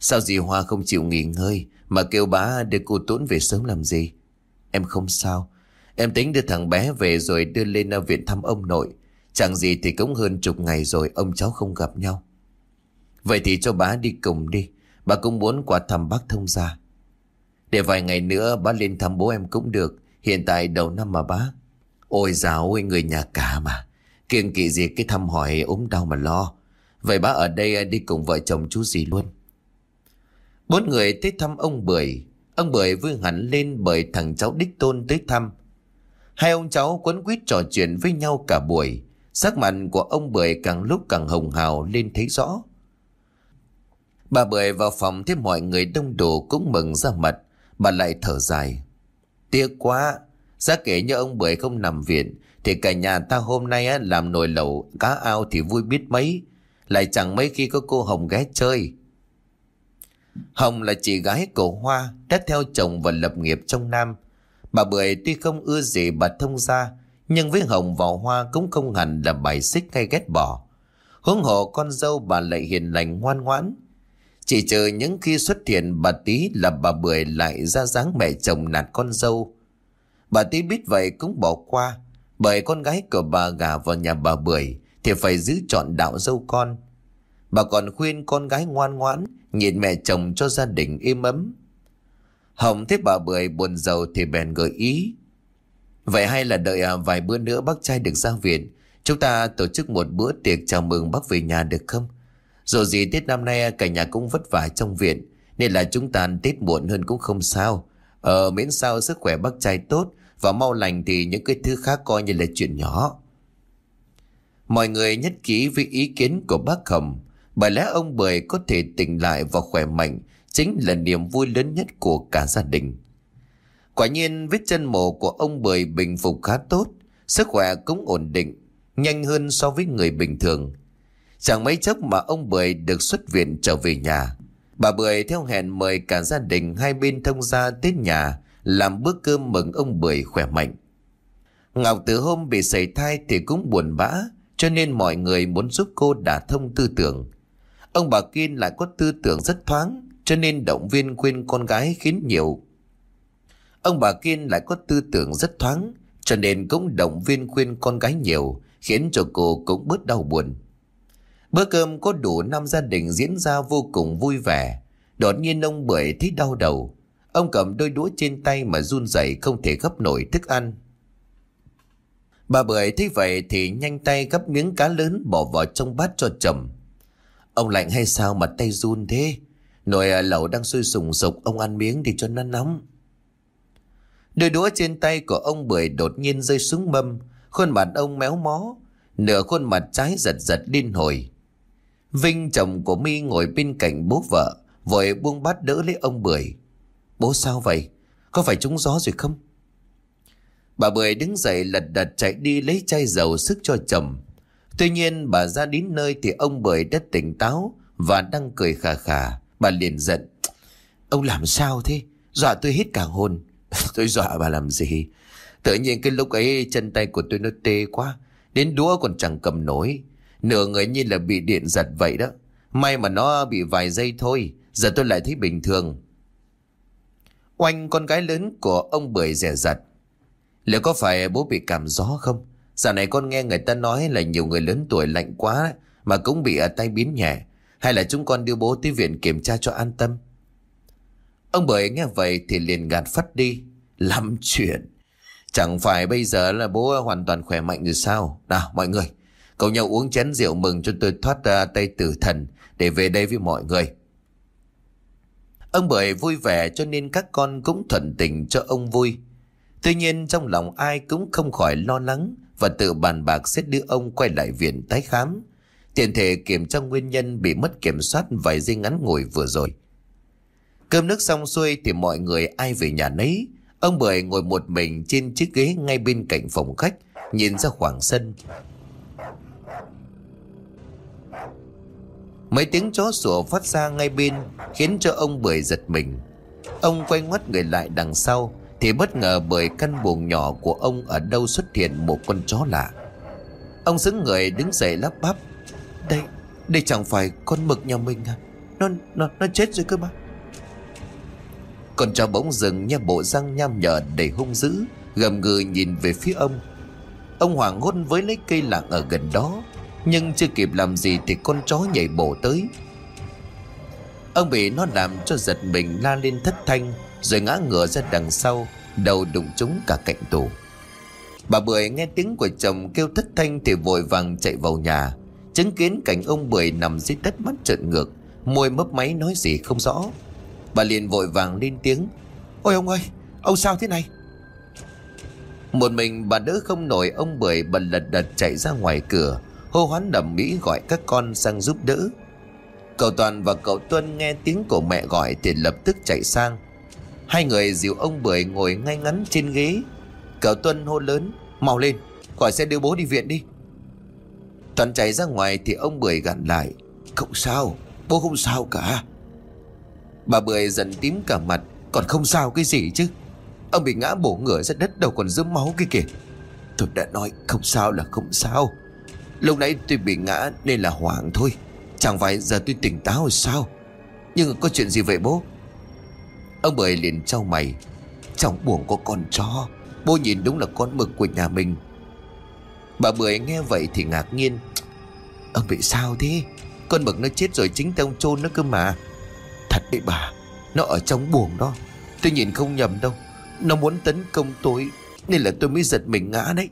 Sao dì Hoa không chịu nghỉ ngơi Mà kêu bá đưa cô Tuấn về sớm làm gì? Em không sao. Em tính đưa thằng bé về rồi đưa lên ờ, viện thăm ông nội. Chẳng gì thì cũng hơn chục ngày rồi Ông cháu không gặp nhau. Vậy thì cho bá đi cùng đi. Bà cũng muốn qua thăm bác thông gia. Để vài ngày nữa bá lên thăm bố em cũng được. Hiện tại đầu năm mà bác Ôi giáo ơi, người nhà cả mà. Kiêng kỵ gì cái thăm hỏi ốm đau mà lo. Vậy bác ở đây à, đi cùng vợ chồng chú gì luôn? Bốn người tới thăm ông Bưởi. Ông Bưởi vui hẳn lên bởi thằng cháu đích tôn tới thăm. Hai ông cháu quấn quýt trò chuyện với nhau cả buổi. Sắc mặt của ông Bưởi càng lúc càng hồng hào lên thấy rõ. Bà Bưởi vào phòng thấy mọi người đông đủ cũng mừng ra mặt. Bà lại thở dài. Tiếc quá Giá kể như ông Bưởi không nằm viện Thì cả nhà ta hôm nay á, làm nồi lẩu cá ao thì vui biết mấy. Lại chẳng mấy khi có cô Hồng ghé chơi. Hồng là chị gái cổ Hoa Đã theo chồng và lập nghiệp trong Nam. Bà Bưởi tuy không ưa gì bà thông gia Nhưng với Hồng và Hoa cũng không hẳn là bài xích hay ghét bỏ. Hướng hộ con dâu bà lại hiền lành ngoan ngoãn. Chỉ chờ những khi xuất hiện bà tí là bà Bưởi lại ra dáng mẹ chồng nạt con dâu. Bà tí biết vậy cũng bỏ qua Bởi con gái của bà gả vào nhà bà Bưởi thì phải giữ trọn đạo dâu con. Bà còn khuyên con gái ngoan ngoãn nhìn mẹ chồng cho gia đình êm ấm. Hồng thấy bà Bưởi buồn giàu thì bèn gợi ý. Vậy hay là đợi à, vài bữa nữa bác trai được ra viện Chúng ta tổ chức một bữa tiệc chào mừng bác về nhà được không? Dù gì Tết năm nay à, cả nhà cũng vất vả trong viện Nên là chúng ta Tết muộn hơn cũng không sao Ờ miễn sao sức khỏe bác trai tốt Và mau lành thì những cái thứ khác coi như là chuyện nhỏ. Mọi người nhất trí với ý kiến của bác Hồng. Bởi lẽ ông Bưởi có thể tỉnh lại và khỏe mạnh Chính là niềm vui lớn nhất của cả gia đình. Quả nhiên, vết chân mổ của ông Bưởi bình phục khá tốt, Sức khỏe cũng ổn định, Nhanh hơn so với người bình thường. Chẳng mấy chốc mà ông Bưởi được xuất viện trở về nhà. Bà Bưởi theo hẹn mời cả gia đình hai bên thông gia Tết nhà, Làm bữa cơm mừng ông Bưởi khỏe mạnh. Ngọc từ hôm bị sẩy thai thì cũng buồn bã, Cho nên mọi người muốn giúp cô đả thông tư tưởng. Ông bà Kiên lại có tư tưởng rất thoáng, Cho nên động viên khuyên con gái khiến nhiều. Ông bà Kiên lại có tư tưởng rất thoáng, Cho nên cũng động viên khuyên con gái nhiều, Khiến cho cô cũng bớt đau buồn. Bữa cơm có đủ năm gia đình diễn ra vô cùng vui vẻ. Đột nhiên ông Bưởi thấy đau đầu. Ông cầm đôi đũa trên tay mà run rẩy không thể gấp nổi thức ăn. Bà Bưởi thấy vậy thì nhanh tay gấp miếng cá lớn bỏ vào trong bát cho chồng. Ông lạnh hay sao mà tay run thế? Nồi à, lẩu đang sôi sùng sục, ông ăn miếng thì cho nó nóng. Đôi đũa trên tay của ông Bưởi đột nhiên rơi xuống mâm. Khuôn mặt ông méo mó. Nửa khuôn mặt trái giật giật điên hồi. Vinh chồng của mi ngồi bên cạnh bố vợ, Vội buông bát đỡ lấy ông Bưởi. Bố sao vậy? Có phải trúng gió rồi không? Bà Bưởi đứng dậy lật đật chạy đi lấy chai dầu sức cho chồng. Tuy nhiên bà ra đến nơi thì ông Bưởi đã tỉnh táo Và đang cười khà khà. Bà liền giận, Ông làm sao thế? Dọa tôi hết cả hồn. Tôi dọa bà làm gì? Tự nhiên cái lúc ấy chân tay của tôi nó tê quá, Đến đũa còn chẳng cầm nổi. Nửa người như là bị điện giật vậy đó. May mà nó bị vài giây thôi, Giờ tôi lại thấy bình thường. Oanh, con gái lớn của ông Bưởi rẻ giật Liệu có phải bố bị cảm gió không? Giờ này con nghe người ta nói là nhiều người lớn tuổi lạnh quá, Mà cũng bị ở tay biến nhẹ. Hay là chúng con đưa bố tới viện kiểm tra cho an tâm? Ông Bưởi nghe vậy thì liền gạt phát đi. Lắm chuyện. Chẳng phải bây giờ là bố hoàn toàn khỏe mạnh rồi sao? Nào, mọi người Cậu nhau uống chén rượu mừng cho tôi thoát ra tay tử thần để về đây với mọi người. Ông bởi vui vẻ cho nên các con cũng thuận tình cho ông vui. Tuy nhiên trong lòng ai cũng không khỏi lo lắng và tự bàn bạc sẽ đưa ông quay lại viện tái khám. Tiền thể kiểm tra nguyên nhân bị mất kiểm soát vài giây ngắn ngủi vừa rồi. Cơm nước xong xuôi thì mọi người ai về nhà nấy. Ông Bưởi ngồi một mình trên chiếc ghế ngay bên cạnh phòng khách, nhìn ra khoảng sân. Mấy tiếng chó sủa phát ra ngay bên Khiến cho ông Bưởi giật mình. Ông quay ngoắt người lại đằng sau Thì bất ngờ bởi căn buồng nhỏ của ông Ở đâu xuất hiện một con chó lạ. Ông xứng người đứng dậy lắp bắp. Đây, đây chẳng phải con mực nhà mình à? Nó, nó, nó chết rồi cơ mà. Con chó bỗng dừng nha bộ răng nham nhở đầy hung dữ Gầm gừ nhìn về phía ông. Ông hoảng hốt với lấy cây lạng ở gần đó nhưng chưa kịp làm gì thì con chó nhảy bổ tới. Ông bị nó làm cho giật mình la lên thất thanh, Rồi ngã ngửa ra đằng sau, Đầu đụng trúng cả cạnh tủ. Bà Bưởi nghe tiếng của chồng kêu thất thanh Thì vội vàng chạy vào nhà. Chứng kiến cảnh ông Bưởi nằm dưới đất mắt trợn ngược, Môi mấp máy nói gì không rõ. Bà liền vội vàng lên tiếng, Ôi ông ơi, Ông sao thế này? Một mình bà đỡ không nổi, ông Bưởi Bà lật đật chạy ra ngoài cửa hô hoán đầm mỹ gọi các con sang giúp đỡ. Cậu toàn và cậu tuân nghe tiếng của mẹ gọi thì lập tức chạy sang. Hai người dìu ông bưởi ngồi ngay ngắn trên ghế. Cậu tuân hô lớn, mau lên gọi xe đưa bố đi viện đi. Toàn chạy ra ngoài thì ông bưởi gặn lại, không sao, bố không sao cả. Bà bưởi giận tím cả mặt, còn không sao cái gì chứ? Ông bị ngã bổ ngửa ra đất đầu còn dớm máu kia kìa. Tôi đã nói không sao là không sao. Lúc nãy tôi bị ngã nên là hoảng thôi. Chẳng phải giờ tôi tỉnh táo rồi sao? Nhưng có chuyện gì vậy bố? Ông Bưởi liền trao mày. Trong buồng có con chó. Bố nhìn đúng là con mực của nhà mình. Bà Bưởi nghe vậy thì ngạc nhiên. Ông bị sao thế? Con mực nó chết rồi chính tay ông chôn nó cơ mà. Thật đấy bà, Nó ở trong buồng đó. Tôi nhìn không nhầm đâu. Nó muốn tấn công tôi, Nên là tôi mới giật mình ngã đấy.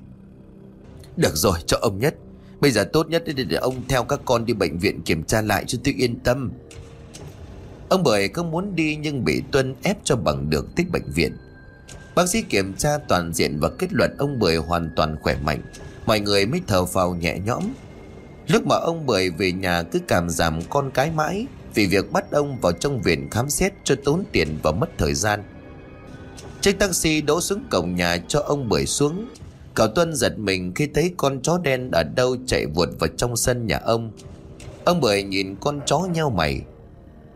Được rồi, cho ông nhất. Bây giờ tốt nhất để, để ông theo các con đi bệnh viện kiểm tra lại cho tôi yên tâm. Ông bởi không muốn đi nhưng bị Tuân ép cho bằng được tích bệnh viện. Bác sĩ kiểm tra toàn diện và kết luận ông Bưởi hoàn toàn khỏe mạnh. Mọi người mới thở phào nhẹ nhõm. Lúc mà ông Bưởi về nhà cứ cảm giảm con cái mãi Vì việc bắt ông vào trong viện khám xét cho tốn tiền và mất thời gian. Chiếc taxi đỗ xuống cổng nhà cho ông Bưởi xuống. Cậu Tuân giật mình khi thấy con chó đen ở đâu chạy vụt vào trong sân nhà ông. Ông Bưởi nhìn con chó nheo mày.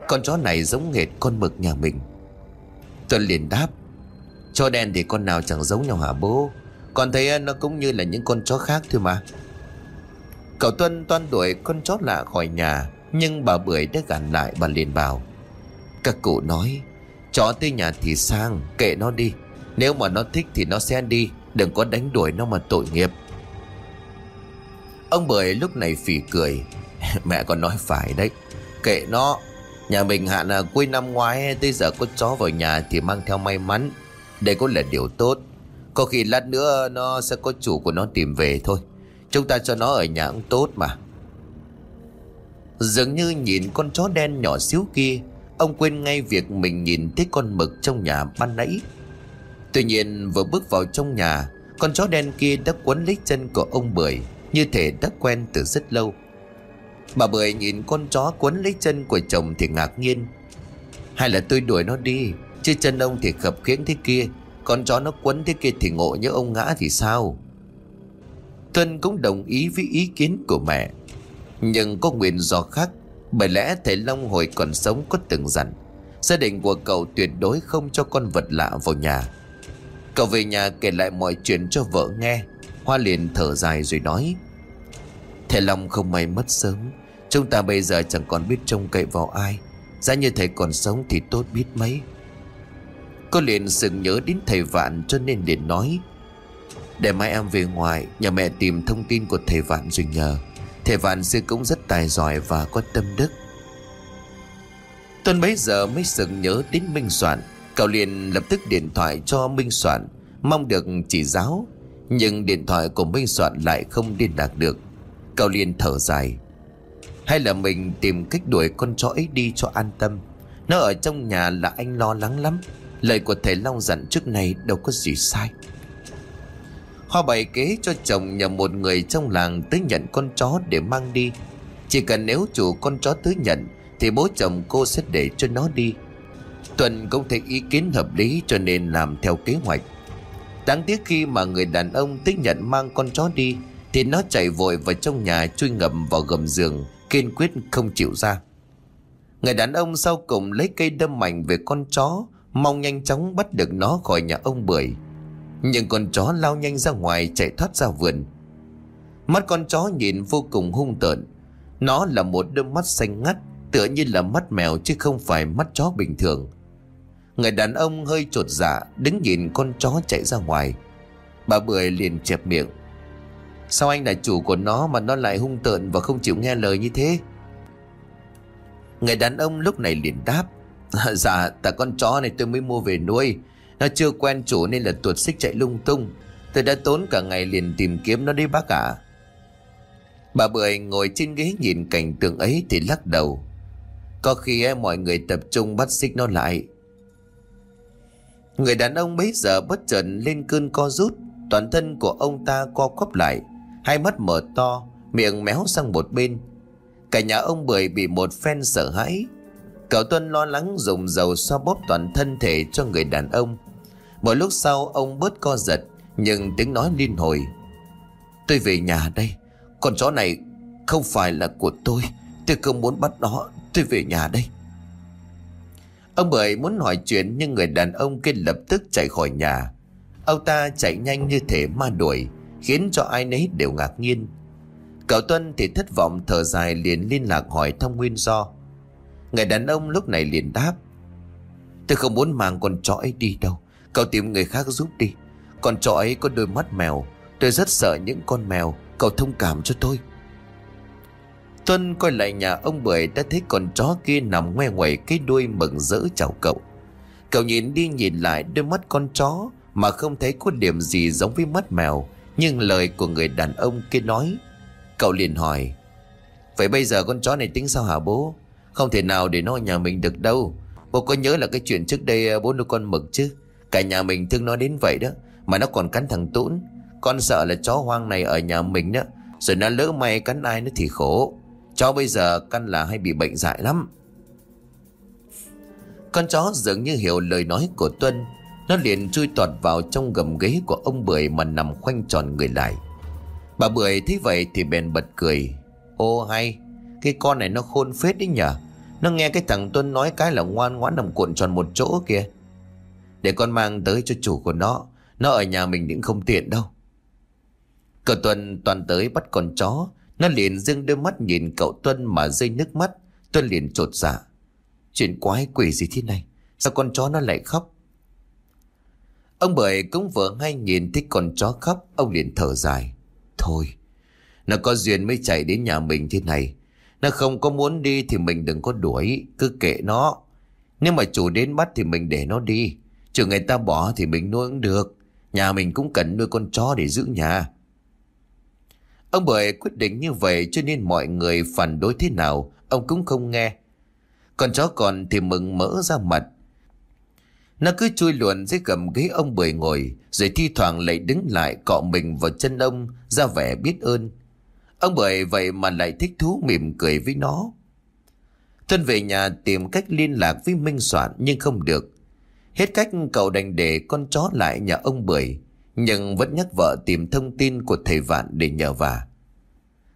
Con chó này giống nghệt con mực nhà mình. Tuân liền đáp, Chó đen thì con nào chẳng giống nhau hả bố? Còn thấy nó cũng như là những con chó khác thôi mà. Cậu Tuân toan đuổi con chó lạ khỏi nhà, Nhưng bà Bưởi đã gạt lại bà liền bảo, Các cụ nói, Chó tới nhà thì sang, Kệ nó đi. Nếu mà nó thích thì nó sẽ đi. Đừng có đánh đuổi nó mà tội nghiệp. Ông Bưởi lúc này phỉ cười. Mẹ còn nói phải đấy. Kệ nó. Nhà mình hạn là cuối năm ngoái, Tới giờ có chó vào nhà thì mang theo may mắn. Đây cũng là điều tốt. Có khi lát nữa nó sẽ có chủ của nó tìm về thôi. Chúng ta cho nó ở nhà cũng tốt mà. Dường như nhìn con chó đen nhỏ xíu kia, Ông quên ngay việc mình nhìn thấy con mực trong nhà ban nãy. Tuy nhiên, vừa bước vào trong nhà, Con chó đen kia đã quấn lấy chân của ông Bưởi, Như thể đã quen từ rất lâu. Bà Bưởi nhìn con chó quấn lấy chân của chồng thì ngạc nhiên. Hay là tôi đuổi nó đi, Chứ chân ông thì khập khiễng thế kia, Con chó nó quấn thế kia thì ngộ nhớ ông ngã thì sao? Tuân cũng đồng ý với ý kiến của mẹ. Nhưng có nguyện do khác, Bởi lẽ thầy Long hồi còn sống có từng dặn, Gia đình của cậu tuyệt đối không cho con vật lạ vào nhà. Cậu về nhà kể lại mọi chuyện cho vợ nghe. Hoa liền thở dài rồi nói, Thầy Long không may mất sớm. Chúng ta bây giờ chẳng còn biết trông cậy vào ai. Giá như thầy còn sống thì tốt biết mấy. Cô liền sừng nhớ đến thầy Vạn cho nên liền nói, Để mai em về ngoài Nhà mẹ tìm thông tin của thầy Vạn rồi nhờ. Thầy Vạn xưa cũng rất tài giỏi và có tâm đức. Tuân bấy giờ mới sừng nhớ đến Minh Soạn. Cậu liền lập tức điện thoại cho Minh Soạn, Mong được chỉ giáo. Nhưng điện thoại của Minh Soạn lại không liên lạc được. Cậu liền thở dài. Hay là mình tìm cách đuổi con chó ấy đi cho an tâm. Nó ở trong nhà là anh lo lắng lắm. Lời của thầy Long dặn trước này đâu có gì sai. Hoa bày kế cho chồng nhờ một người trong làng tới nhận con chó để mang đi. Chỉ cần nếu chủ con chó tới nhận, Thì bố chồng cô sẽ để cho nó đi. Tuần cũng thấy ý kiến hợp lý cho nên làm theo kế hoạch. Đáng tiếc khi mà người đàn ông tích nhận mang con chó đi, Thì nó chạy vội vào trong nhà chui ngầm vào gầm giường, Kiên quyết không chịu ra. Người đàn ông sau cùng lấy cây đâm mạnh về con chó Mong nhanh chóng bắt được nó khỏi nhà ông Bưởi. Nhưng con chó lao nhanh ra ngoài chạy thoát ra vườn. Mắt con chó nhìn vô cùng hung tợn. Nó là một đôi mắt xanh ngắt, Tựa như là mắt mèo chứ không phải mắt chó bình thường. Người đàn ông hơi trột dạ Đứng nhìn con chó chạy ra ngoài. Bà Bưởi liền chẹp miệng. Sao anh là chủ của nó Mà nó lại hung tợn và không chịu nghe lời như thế? Người đàn ông lúc này liền đáp. Dạ tại con chó này tôi mới mua về nuôi. Nó chưa quen chủ nên là tuột xích chạy lung tung. Tôi đã tốn cả ngày liền tìm kiếm nó đi bác ạ. Bà Bưởi ngồi trên ghế nhìn cảnh tượng ấy thì lắc đầu. Có khi ấy, mọi người tập trung bắt xích nó lại. Người đàn ông bấy giờ bất chợt lên cơn co rút. Toàn thân của ông ta co quắp lại, Hai mắt mở to, Miệng méo sang một bên. Cả nhà ông Bưởi bị một phen sợ hãi. Cậu Tuân lo lắng dùng dầu xoa bóp toàn thân thể cho người đàn ông. Một lúc sau, ông bớt co giật, Nhưng tiếng nói liên hồi. Tôi về nhà đây, Con chó này không phải là của tôi. Tôi không muốn bắt nó. Tôi về nhà đây. Ông Bưởi muốn hỏi chuyện nhưng người đàn ông kia lập tức chạy khỏi nhà. Ông ta chạy nhanh như thể ma đuổi, khiến cho ai nấy đều ngạc nhiên. Cậu Tuân thì thất vọng thở dài liền liên lạc hỏi thăm nguyên do. Người đàn ông lúc này liền đáp. Tôi không muốn mang con chó ấy đi đâu. Cậu tìm người khác giúp đi. Con chó ấy có đôi mắt mèo. Tôi rất sợ những con mèo Cậu thông cảm cho tôi Tuân quay lại nhà ông Bưởi đã thấy con chó kia nằm ngoe ngoẩy cái đuôi mừng rỡ chào cậu. Cậu nhìn đi nhìn lại đôi mắt con chó mà không thấy có điểm gì giống với mắt mèo. Nhưng lời của người đàn ông kia nói. Cậu liền hỏi. Vậy bây giờ con chó này tính sao hả bố? Không thể nào để nó ở nhà mình được đâu. Bố có nhớ là cái chuyện trước đây à, bố nuôi con mực chứ? Cả nhà mình thương nó đến vậy đó. Mà nó còn cắn thằng Tũn. Con sợ là chó hoang này ở nhà mình đó. Rồi nó lỡ may cắn ai nó thì khổ. Chó bây giờ căn là hay bị bệnh dại lắm. Con chó dường như hiểu lời nói của Tuân. Nó liền chui tọt vào trong gầm ghế của ông Bưởi mà nằm khoanh tròn người lại. Bà Bưởi thấy vậy thì bèn bật cười. Ô hay, Cái con này nó khôn phết đấy nhở. Nó nghe cái thằng Tuân nói cái là ngoan ngoãn nằm cuộn tròn một chỗ kìa. Để con mang tới cho chủ của nó. Nó ở nhà mình cũng không tiện đâu. Cờ Tuân toàn tới bắt con chó nó liền dưng đôi mắt nhìn cậu Tuân mà rơi nước mắt. Tuân liền trột dạ. Chuyện quái quỷ gì thế này? Sao con chó nó lại khóc? Ông bởi cũng vừa hay nhìn thấy con chó khóc. Ông liền thở dài. Thôi, nó có duyên mới chạy đến nhà mình thế này. Nó không có muốn đi thì mình đừng có đuổi. Cứ kệ nó. Nếu mà chủ đến bắt thì mình để nó đi. Chứ người ta bỏ thì mình nuôi cũng được. Nhà mình cũng cần nuôi con chó để giữ nhà. Ông bởi quyết định như vậy cho nên mọi người phản đối thế nào, ông cũng không nghe. Con chó còn thì mừng mỡ ra mặt. Nó cứ chui luồn dưới gầm ghế ông bưởi ngồi, rồi thi thoảng lại đứng lại cọ mình vào chân ông, ra vẻ biết ơn. Ông bưởi vậy mà lại thích thú mỉm cười với nó. Tuân về nhà tìm cách liên lạc với Minh Soạn nhưng không được. Hết cách cậu đành để con chó lại nhà ông bưởi nhưng vẫn nhắc vợ tìm thông tin của thầy Vạn để nhờ vả.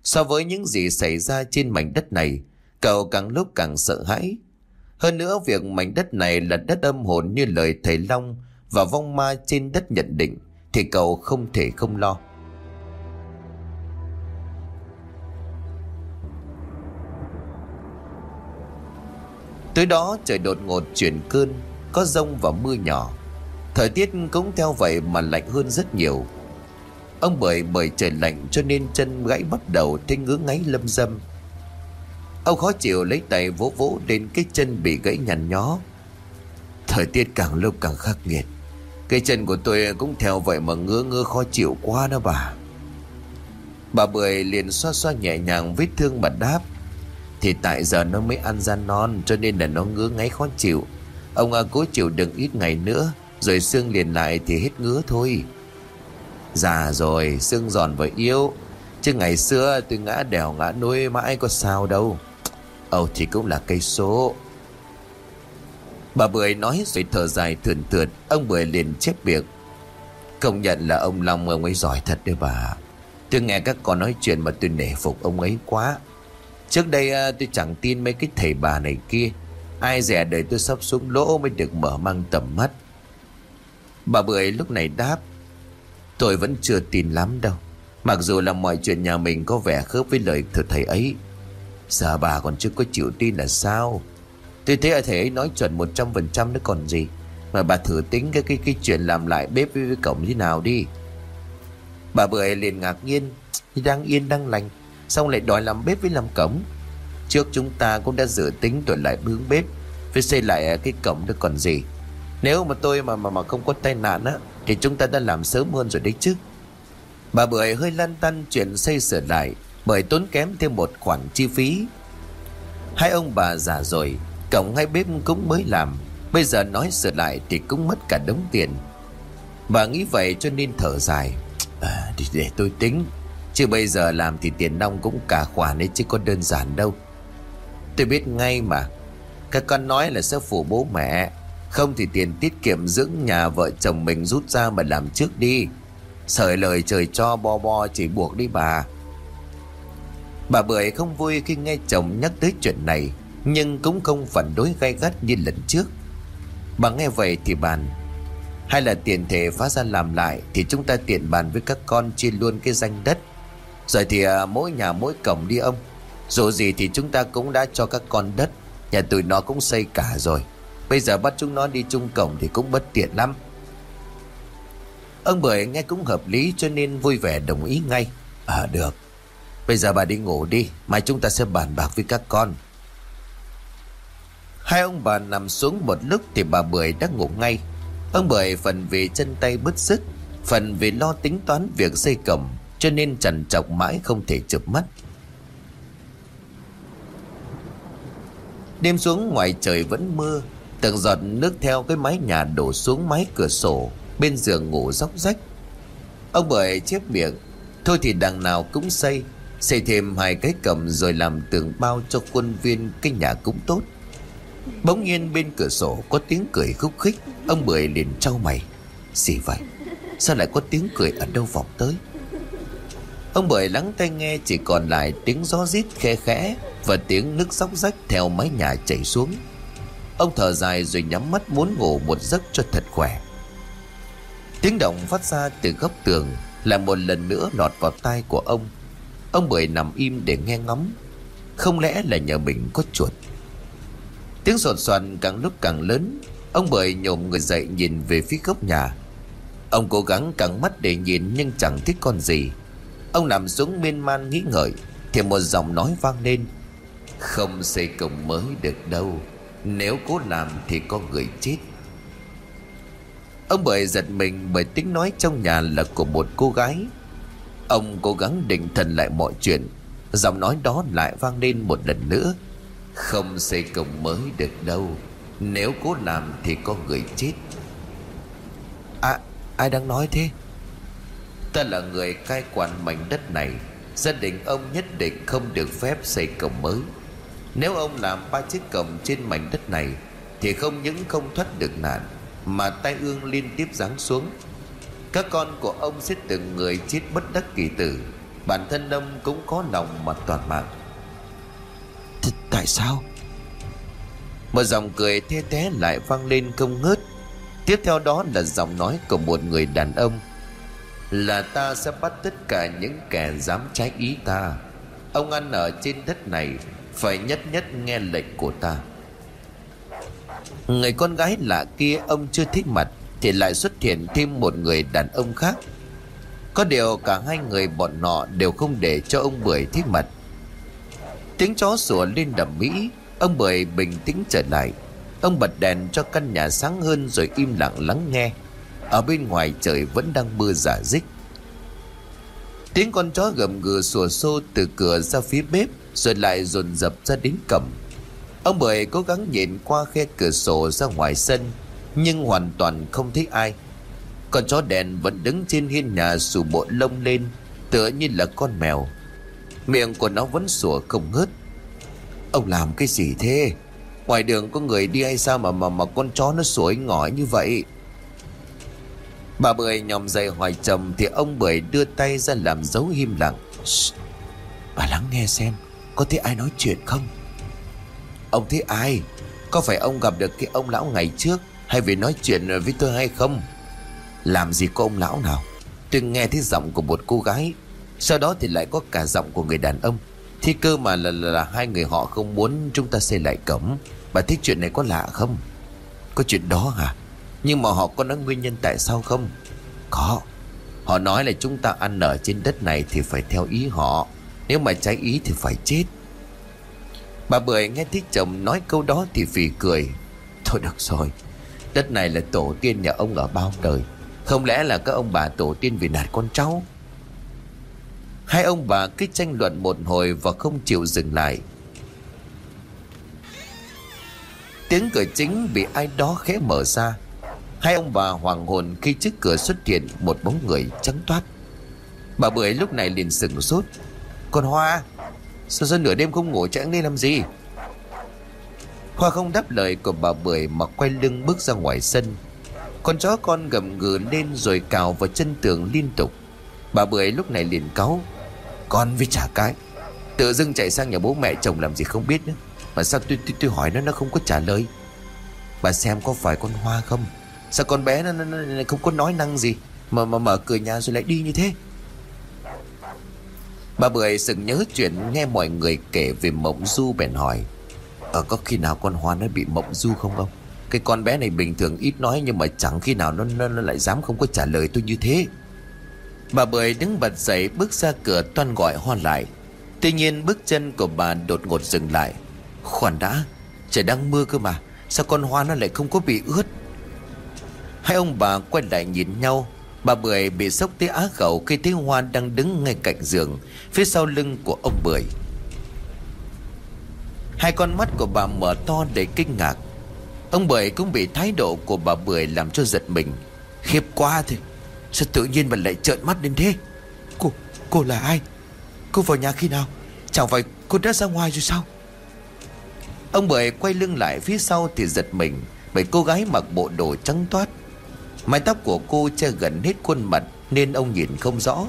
So với những gì xảy ra trên mảnh đất này, cậu càng lúc càng sợ hãi. Hơn nữa việc mảnh đất này là đất âm hồn như lời thầy Long và vong ma trên đất nhận định thì cậu không thể không lo. Tới đó trời đột ngột chuyển cơn, có rông và mưa nhỏ. Thời tiết cũng theo vậy mà lạnh hơn rất nhiều. Ông bởi bởi trời lạnh cho nên chân gãy bắt đầu thấy ngứa ngáy lâm dâm. Ông khó chịu lấy tay vỗ vỗ đến cái chân bị gãy nhằn nhó. Thời tiết càng lâu càng khắc nghiệt. Cái chân của tôi cũng theo vậy mà ngứa ngứa khó chịu quá đó bà. Bà Bưởi liền xoa xoa nhẹ nhàng vết thương mà đáp. Thì tại giờ nó mới ăn ra non cho nên là nó ngứa ngáy khó chịu. Ông à, cố chịu đừng ít ngày nữa rồi xương liền lại thì hết ngứa thôi. Già rồi, xương giòn và yếu. Chứ ngày xưa tôi ngã đèo, ngã núi, mãi có sao đâu. Âu thì cũng là cây số. Bà Bưởi nói rồi thở dài thườn thượt, Ông Bưởi liền chép việc Công nhận là ông Long, ông ấy giỏi thật đấy bà. Tôi nghe các con nói chuyện mà tôi nể phục ông ấy quá. Trước đây à, tôi chẳng tin mấy cái thầy bà này kia. Ai rẻ đời tôi sắp xuống lỗ mới được mở mang tầm mắt. Bà Bưởi lúc này đáp Tôi vẫn chưa tin lắm đâu. Mặc dù là mọi chuyện nhà mình có vẻ khớp với lời của thầy ấy Giờ bà còn chưa có chịu tin là sao? Tôi thấy thầy ấy nói chuẩn 100% nữa còn gì Mà bà thử tính cái cái cái chuyện làm lại bếp với, với cổng thế nào đi. Bà Bưởi liền ngạc nhiên Đang yên đang lành Xong lại đòi làm bếp với làm cổng? Trước chúng ta cũng đã dự tính tuần lại hướng bếp Phải xây lại à, cái cổng được còn gì nếu mà tôi mà mà mà không có tai nạn á Thì chúng ta đã làm sớm hơn rồi đấy chứ. Bà Bưởi hơi lăn tăn chuyện xây sửa lại Bởi tốn kém thêm một khoản chi phí. Hai ông bà già rồi Cổng hai bếp cũng mới làm Bây giờ nói sửa lại thì cũng mất cả đống tiền. Bà nghĩ vậy cho nên thở dài. À, thì Để tôi tính Chứ bây giờ làm thì tiền nong cũng cả khoản ấy chứ có đơn giản đâu. Tôi biết ngay mà Các con nói là sẽ phụ bố mẹ không thì tiền tiết kiệm dưỡng nhà vợ chồng mình rút ra mà làm trước đi. Sợi lời trời cho bo bo chỉ buộc đi bà. Bà Bưởi không vui khi nghe chồng nhắc tới chuyện này Nhưng cũng không phản đối gay gắt như lần trước. Bà nghe vậy thì bàn Hay là tiền thể phá ra làm lại Thì chúng ta tiện bàn với các con chia luôn cái danh đất. Rồi thì à, mỗi nhà mỗi cổng đi ông. Dù gì thì chúng ta cũng đã cho các con đất Nhà tụi nó cũng xây cả rồi. Bây giờ bắt chúng nó đi chung cổng thì cũng bất tiện lắm Ông Bưởi nghe cũng hợp lý cho nên vui vẻ đồng ý ngay. À được. Bây giờ bà đi ngủ đi, mai chúng ta sẽ bàn bạc với các con. Hai ông bà nằm xuống một lúc thì bà Bưởi đã ngủ ngay. Ông Bưởi phần vì chân tay bứt sức phần vì lo tính toán việc xây cổng cho nên trần trọc mãi không thể chụp mắt. Đêm xuống ngoài trời vẫn mưa, từng giọt nước theo cái mái nhà đổ xuống mái cửa sổ, bên giường ngủ róc rách. Ông Bưởi chép miệng, thôi thì đằng nào cũng xây, xây thêm hai cái cầm rồi làm tường bao cho quân viên cái nhà cũng tốt. Bỗng nhiên bên cửa sổ có tiếng cười khúc khích Ông Bưởi liền trao mày Gì vậy Sao lại có tiếng cười ở đâu vọng tới Ông Bưởi lắng tai nghe chỉ còn lại tiếng gió rít khe khẽ Và tiếng nước róc rách theo mái nhà chảy xuống Ông thở dài rồi nhắm mắt muốn ngủ một giấc cho thật khỏe. Tiếng động phát ra từ góc tường Là một lần nữa lọt vào tai của ông. Ông Bưởi nằm im để nghe ngóng. Không lẽ là nhờ mình có chuột? Tiếng sột soạn càng lúc càng lớn. Ông Bưởi nhổm người dậy nhìn về phía góc nhà. Ông cố gắng căng mắt để nhìn nhưng chẳng thích con gì. Ông nằm xuống miên man nghĩ ngợi, Thì một giọng nói vang lên. Không xây cổng mới được đâu. Nếu cố làm thì có người chết. Ông bởi giật mình bởi tiếng nói trong nhà là của một cô gái. Ông cố gắng định thần lại mọi chuyện. Giọng nói đó lại vang lên một lần nữa. Không xây cổng mới được đâu. Nếu cố làm thì có người chết. À ai đang nói thế? Ta là người cai quản mảnh đất này. Gia đình ông nhất định không được phép xây cổng mới. Nếu ông làm ba chiếc cổng trên mảnh đất này Thì không những không thoát được nạn Mà tai ương liên tiếp giáng xuống. Các con của ông sẽ từng người chết bất đắc kỳ tử. Bản thân ông cũng có lòng mà toàn mạng. Tại sao? Một giọng cười thê té lại vang lên không ngớt. Tiếp theo đó là giọng nói của một người đàn ông. Là ta sẽ bắt tất cả những kẻ dám trái ý ta. Ông ăn ở trên đất này phải nhất nhất nghe lệnh của ta. Người con gái lạ kia, ông chưa thích mặt, Thì lại xuất hiện thêm một người đàn ông khác. Có điều cả hai người bọn nọ đều không để cho ông Bưởi thích mặt. Tiếng chó sủa lên đầm mỹ, Ông Bưởi bình tĩnh trở lại. Ông bật đèn cho căn nhà sáng hơn Rồi im lặng lắng nghe. Ở bên ngoài trời vẫn đang mưa giả dích. Tiếng con chó gầm gừ sủa xô từ cửa ra phía bếp. Rồi lại dồn dập ra đến cầm Ông Bưởi cố gắng nhìn qua khe cửa sổ ra ngoài sân Nhưng hoàn toàn không thấy ai. Con chó đèn vẫn đứng trên hiên nhà sù bộ lông lên Tựa như là con mèo. Miệng của nó vẫn sủa không ngớt. Ông làm cái gì thế? Ngoài đường có người đi hay sao mà mà mà con chó nó sủa ngỏi như vậy? Bà Bưởi nhòm dậy hỏi chồng Thì ông Bưởi đưa tay ra làm dấu im lặng. Shh, Bà lắng nghe xem. Có thấy ai nói chuyện không? Ông thấy ai? Có phải ông gặp được cái ông lão ngày trước Hay về nói chuyện với tôi hay không? Làm gì có ông lão nào? Tôi nghe thấy giọng của một cô gái sau đó thì lại có cả giọng của người đàn ông. Thì cơ mà là, là, là hai người họ không muốn chúng ta xây lại cổng. Bà thấy chuyện này có lạ không? Có chuyện đó hả? Nhưng mà họ có nói nguyên nhân tại sao không? Có. Họ nói là chúng ta ăn ở trên đất này Thì phải theo ý họ. Nếu mà trái ý thì phải chết Bà Bưởi nghe thích chồng nói câu đó thì phì cười Thôi được rồi, Đất này là tổ tiên nhà ông ở bao đời Không lẽ là các ông bà tổ tiên vì nạt con cháu Hai ông bà cứ tranh luận một hồi và không chịu dừng lại. Tiếng cửa chính bị ai đó khẽ mở ra. Hai ông bà hoàng hồn khi trước cửa xuất hiện một bóng người trắng toát. Bà Bưởi lúc này liền sừng sốt. Con Hoa, sao giờ nửa đêm không ngủ chẳng đi làm gì? Hoa không đáp lời của bà Bưởi mà quay lưng bước ra ngoài sân. Con chó con gầm gừ lên rồi cào vào chân tường liên tục. Bà Bưởi lúc này liền cáu con với trả cái Tự dưng chạy sang nhà bố mẹ chồng làm gì không biết nữa Mà sao tôi, tôi, tôi hỏi nó nó không có trả lời Bà xem có phải con Hoa không Sao con bé nó, nó, nó không có nói năng gì Mà mà mở cửa nhà rồi lại đi như thế Bà Bưởi sừng nhớ chuyện nghe mọi người kể về mộng du bèn hỏi Ở ờ, có khi nào con Hoa nó bị mộng du không ông? Cái con bé này bình thường ít nói Nhưng mà chẳng khi nào nó, nó, nó lại dám không có trả lời tôi như thế. Bà Bưởi đứng bật dậy bước ra cửa toan gọi Hoa lại. Tuy nhiên bước chân của bà đột ngột dừng lại. Khoan đã Trời đang mưa cơ mà Sao con Hoa nó lại không có bị ướt? Hai ông bà quay lại nhìn nhau Bà Bưởi bị sốc tới á khẩu Khi thấy Hoa đang đứng ngay cạnh giường Phía sau lưng của ông Bưởi. Hai con mắt của bà mở to để kinh ngạc. Ông Bưởi cũng bị thái độ của bà Bưởi làm cho giật mình. Khiếp quá thì Sao tự nhiên mà lại trợn mắt đến thế? Cô, cô là ai? Cô vào nhà khi nào? Chẳng phải cô đã ra ngoài rồi sao? Ông Bưởi quay lưng lại phía sau thì giật mình Bởi cô gái mặc bộ đồ trắng toát Mái tóc của cô che gần hết khuôn mặt Nên ông nhìn không rõ.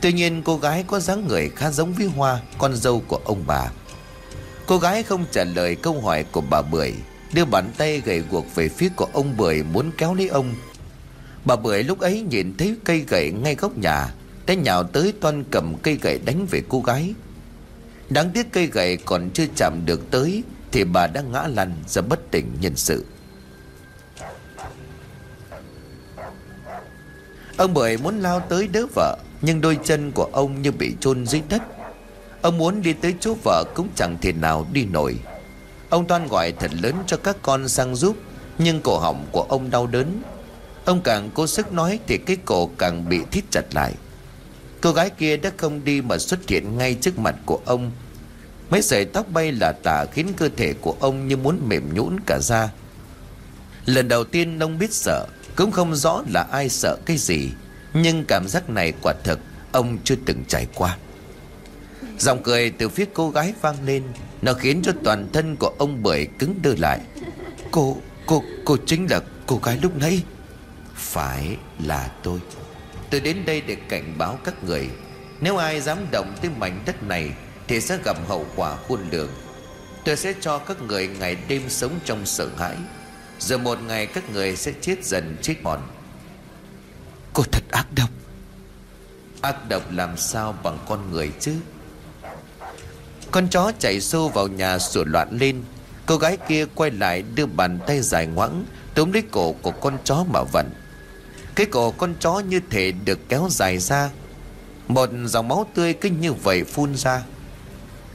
Tuy nhiên, cô gái có dáng người khá giống với Hoa, Con dâu của ông bà. Cô gái không trả lời câu hỏi của bà Bưởi, Đưa bàn tay gầy guộc về phía của ông Bưởi Muốn kéo lấy ông. Bà Bưởi lúc ấy nhìn thấy cây gậy ngay góc nhà Đã nhào tới toan cầm cây gậy đánh về cô gái. Đáng tiếc cây gậy còn chưa chạm được tới Thì bà đã ngã lăn ra bất tỉnh nhân sự. Ông Bưởi muốn lao tới đỡ vợ, Nhưng đôi chân của ông như bị chôn dưới đất. Ông muốn đi tới chỗ vợ cũng chẳng thể nào đi nổi. Ông toan gọi thật lớn cho các con sang giúp, Nhưng cổ họng của ông đau đớn. Ông càng cố sức nói thì cái cổ càng bị thít chặt lại. Cô gái kia đã không đi mà xuất hiện ngay trước mặt của ông. Mấy sợi tóc bay là tả khiến cơ thể của ông như muốn mềm nhũn cả ra Lần đầu tiên ông biết sợ cũng không rõ là ai sợ cái gì Nhưng cảm giác này quả thực Ông chưa từng trải qua. Giọng cười từ phía cô gái vang lên Nó khiến cho toàn thân của ông Bưởi cứng đơ lại. Cô, cô, cô chính là cô gái lúc nãy. Phải là tôi. Tôi đến đây để cảnh báo các người. Nếu ai dám động tới mảnh đất này Thì sẽ gặp hậu quả khôn lường. Tôi sẽ cho các người ngày đêm sống trong sợ hãi. Rồi một ngày các người sẽ chết dần chết mòn. Cô thật ác độc. Ác độc làm sao bằng con người chứ? Con chó chạy xô vào nhà sủa loạn lên. Cô gái kia quay lại đưa bàn tay dài ngoãng Túm lấy cổ của con chó mà vặn cái cổ con chó như thể được kéo dài ra. Một dòng máu tươi cứ như vậy phun ra.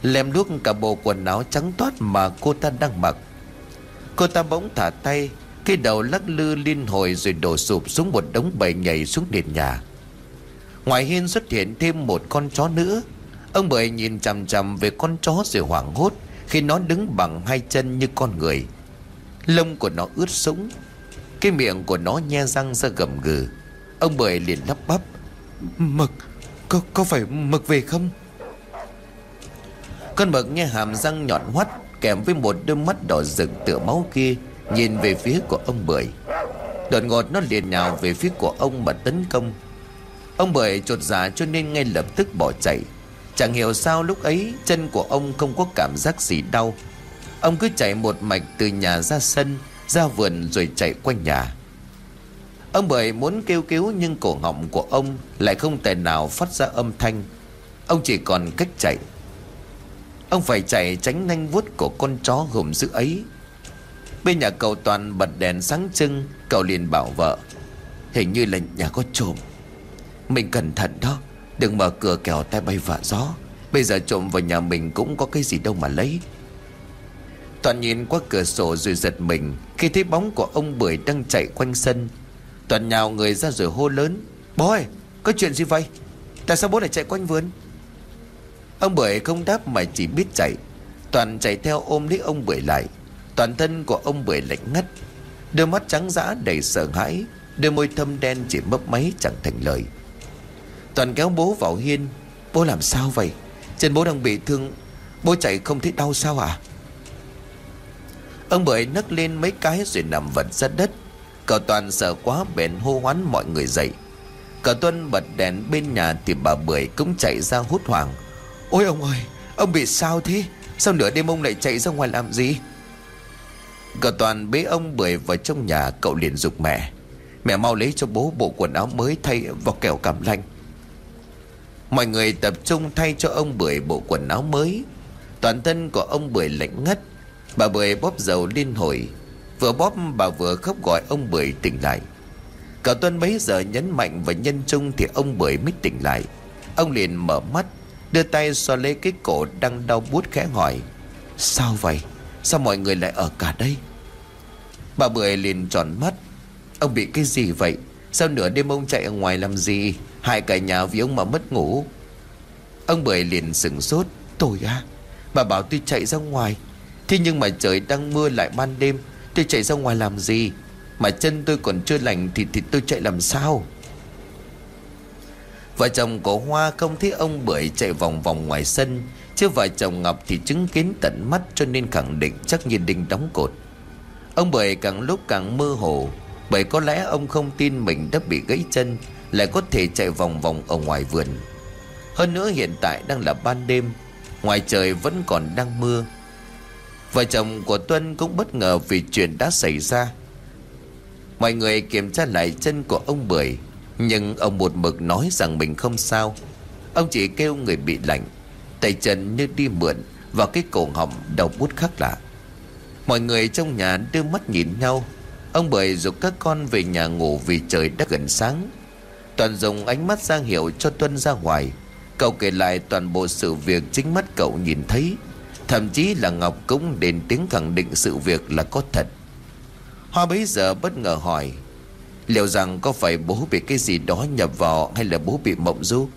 Lem đuốc cả bộ quần áo trắng toát mà cô ta đang mặc Cô ta bỗng thả tay Cái đầu lắc lư liên hồi rồi đổ sụp xuống một đống bầy nhảy xuống nền nhà. Ngoài hiên xuất hiện thêm một con chó nữa. Ông bưởi nhìn chằm chằm về con chó rồi hoảng hốt Khi nó đứng bằng hai chân như con người. Lông của nó ướt sũng cái miệng của nó nhe răng ra gầm gừ. Ông bưởi liền lắp bắp Mực Có, có phải mực về không? Con mực nghe hàm răng nhọn hoắt Kèm với một đôi mắt đỏ rực tựa máu kia, Nhìn về phía của ông bưởi. Đột ngột nó liền nhào về phía của ông mà tấn công. Ông bưởi chột dạ cho nên ngay lập tức bỏ chạy. Chẳng hiểu sao lúc ấy Chân của ông không có cảm giác gì đau. Ông cứ chạy một mạch từ nhà ra sân, ra vườn rồi chạy quanh nhà. Ông Bưởi muốn kêu cứu nhưng cổ họng của ông lại không thể nào phát ra âm thanh. Ông chỉ còn cách chạy. Ông phải chạy tránh nanh vuốt của con chó gồm dữ ấy. Bên nhà cậu Toàn bật đèn sáng trưng, Cậu liền bảo vợ, Hình như là nhà có trộm. Mình cẩn thận đó, Đừng mở cửa kẻo tay bay vạ gió. Bây giờ trộm vào nhà mình cũng có cái gì đâu mà lấy. Toàn nhìn qua cửa sổ rồi giật mình, Khi thấy bóng của ông Bưởi đang chạy quanh sân. Toàn nhào người ra rồi hô lớn, Bố ơi, có chuyện gì vậy? Tại sao bố lại chạy quanh vườn? Ông Bưởi không đáp mà chỉ biết chạy. Toàn chạy theo ôm lấy ông Bưởi lại. Toàn thân của ông Bưởi lạnh ngắt. Đôi mắt trắng dã đầy sợ hãi. Đôi môi thâm đen chỉ mấp máy chẳng thành lời. Toàn kéo bố vào hiên. Bố làm sao vậy? Chân bố đang bị thương. Bố chạy không thấy đau sao à Ông bưởi nấc lên mấy cái rồi nằm vật ra đất. Cậu Toàn sợ quá bèn hô hoán mọi người dậy. Cậu Tuân bật đèn bên nhà thì bà Bưởi cũng chạy ra hút hoảng. Ôi ông ơi, Ông bị sao thế? Sao nửa đêm ông lại chạy ra ngoài làm gì? Cả Toàn bế ông Bưởi vào trong nhà, Cậu liền dục mẹ. Mẹ mau lấy cho bố bộ quần áo mới thay vào kẹo cảm lạnh. Mọi người tập trung thay cho ông Bưởi bộ quần áo mới. Toàn thân của ông Bưởi lạnh ngắt. Bà Bưởi bóp dầu liên hồi. Vừa bóp, bà vừa khóc gọi ông Bưởi tỉnh lại. Cả tuần bấy giờ nhấn mạnh và nhân trung Thì ông Bưởi mới tỉnh lại. Ông liền mở mắt Đưa tay xoa lấy cái cổ đang đau bút khẽ hỏi Sao vậy? Sao mọi người lại ở cả đây? Bà Bưởi liền tròn mắt Ông bị cái gì vậy? Sao nửa đêm ông chạy ở ngoài làm gì? Hại cả nhà vì ông mà mất ngủ. Ông Bưởi liền sừng sốt Tôi à Bà bảo tôi chạy ra ngoài. Thế nhưng mà trời đang mưa lại ban đêm Tôi chạy ra ngoài làm gì? Mà chân tôi còn chưa lành thì, thì tôi chạy làm sao? Vợ chồng của Hoa không thấy ông Bưởi chạy vòng vòng ngoài sân. Chứ vợ chồng Ngọc thì chứng kiến tận mắt cho nên khẳng định chắc như đinh đóng cột. Ông Bưởi càng lúc càng mơ hồ, Bởi có lẽ ông không tin mình đã bị gãy chân, Lại có thể chạy vòng vòng ở ngoài vườn. Hơn nữa hiện tại đang là ban đêm, Ngoài trời vẫn còn đang mưa. Vợ chồng của Tuân cũng bất ngờ vì chuyện đã xảy ra. Mọi người kiểm tra lại chân của ông Bưởi nhưng ông một mực nói rằng mình không sao. Ông chỉ kêu người bị lạnh, Tay chân như đi mượn Và cái cổ họng đầu bút khác lạ. Mọi người trong nhà đưa mắt nhìn nhau. Ông Bưởi dục các con về nhà ngủ vì trời đã gần sáng. Toàn dùng ánh mắt ra hiệu cho Tuân ra ngoài. Cậu kể lại toàn bộ sự việc chính mắt cậu nhìn thấy. Thậm chí là Ngọc cũng đến tiếng khẳng định sự việc là có thật. Hoa bấy giờ bất ngờ hỏi Liệu rằng có phải bố bị cái gì đó nhập vào Hay là bố bị mộng du?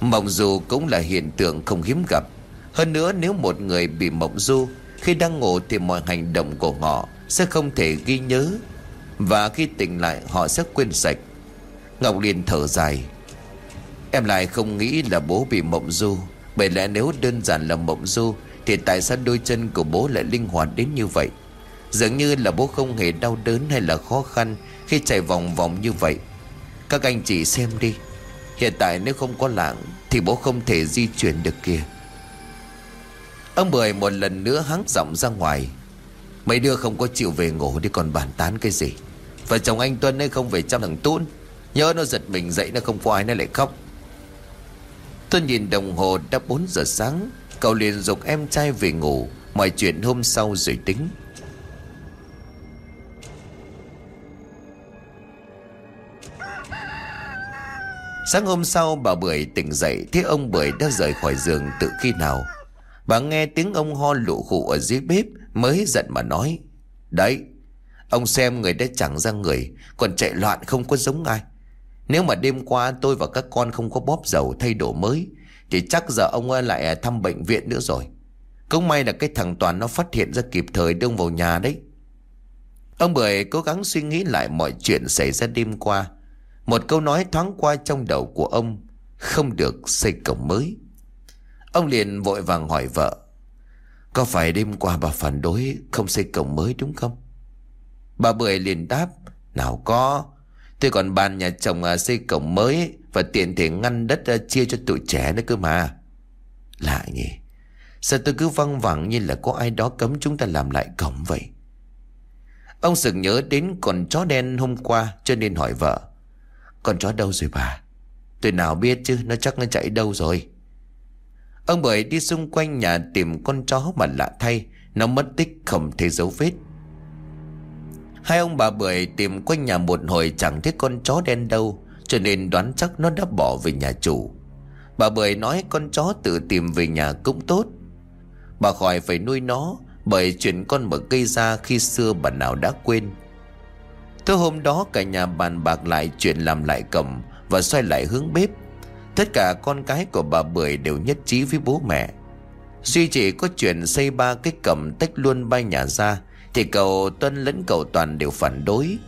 Mộng du cũng là hiện tượng không hiếm gặp. Hơn nữa, nếu một người bị mộng du, Khi đang ngủ thì mọi hành động của họ Sẽ không thể ghi nhớ, Và khi tỉnh lại, họ sẽ quên sạch. Ngọc liền thở dài. Em lại không nghĩ là bố bị mộng du. Bởi lẽ nếu đơn giản là mộng du, Thì tại sao đôi chân của bố lại linh hoạt đến như vậy? Dường như là bố không hề đau đớn hay là khó khăn Khi chạy vòng vòng như vậy. Các anh chị xem đi. Hiện tại nếu không có lạng Thì bố không thể di chuyển được kia Ông Bưởi một lần nữa hắng giọng ra ngoài. Mấy đứa không có chịu về ngủ đi còn bàn tán cái gì? Vợ chồng anh Tuân ấy không về chăm thằng Tún. Nhớ nó giật mình dậy nó không có ai nó lại khóc. Tuân nhìn đồng hồ đã 4 giờ sáng. Cậu liền dục em trai về ngủ. Mọi chuyện hôm sau rồi tính. Sáng hôm sau, bà Bưởi tỉnh dậy, Thấy ông Bưởi đã rời khỏi giường từ khi nào. Bà nghe tiếng ông ho lụ khụ ở dưới bếp, Mới giận mà nói, Đấy, Ông xem người đã chẳng ra người, Còn chạy loạn không có giống ai. Nếu mà đêm qua tôi và các con không có bóp dầu thay đổi mới, Thì chắc giờ ông lại thăm bệnh viện nữa rồi. Cũng may là cái thằng Toàn nó phát hiện ra kịp thời đưa ông vào nhà đấy. Ông Bưởi cố gắng suy nghĩ lại mọi chuyện xảy ra đêm qua một câu nói thoáng qua trong đầu của ông Không được xây cổng mới. Ông liền vội vàng hỏi vợ, Có phải đêm qua bà phản đối Không xây cổng mới đúng không? Bà Bưởi liền đáp, Nào có, Tôi còn bàn nhà chồng à, xây cổng mới Và tiện thể ngăn đất à, chia cho tụi trẻ nữa cơ mà. Lạ nhỉ Sao tôi cứ văng vẳng như là có ai đó cấm chúng ta làm lại cổng vậy? Ông sực nhớ đến con chó đen hôm qua Cho nên hỏi vợ con chó đâu rồi bà? Tôi nào biết chứ, Nó chắc nó chạy đâu rồi? Ông Bưởi đi xung quanh nhà tìm con chó mà lạ thay, Nó mất tích không thấy dấu vết. Hai ông bà Bưởi tìm quanh nhà một hồi chẳng thấy con chó đen đâu, Cho nên đoán chắc nó đã bỏ về nhà chủ. Bà Bưởi nói con chó tự tìm về nhà cũng tốt. Bà khỏi phải nuôi nó Bởi chuyện con mở cây ra khi xưa bà nào đã quên. Tối hôm đó cả nhà bàn bạc lại chuyện làm lại cổng Và xoay lại hướng bếp. Tất cả con cái của bà Bưởi đều nhất trí với bố mẹ. Duy chỉ có chuyện xây ba cái cổng tách luôn ba nhà ra, Thì cậu Tuân lẫn cậu Toàn đều phản đối.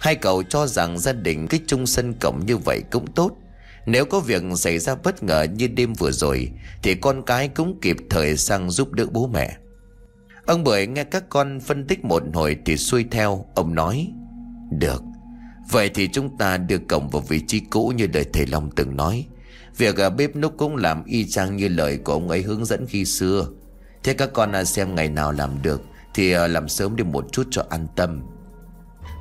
Hai cậu cho rằng gia đình cái chung sân cổng như vậy cũng tốt. Nếu có việc xảy ra bất ngờ như đêm vừa rồi, Thì con cái cũng kịp thời sang giúp đỡ bố mẹ. Ông Bưởi nghe các con phân tích một hồi thì xuôi theo, Ông nói được. Vậy thì chúng ta đưa cổng vào vị trí cũ như lời thầy Long từng nói. Việc ở bếp núc cũng làm y chang như lời của ông ấy hướng dẫn khi xưa. Thế các con à, xem ngày nào làm được Thì à, làm sớm đi một chút cho an tâm.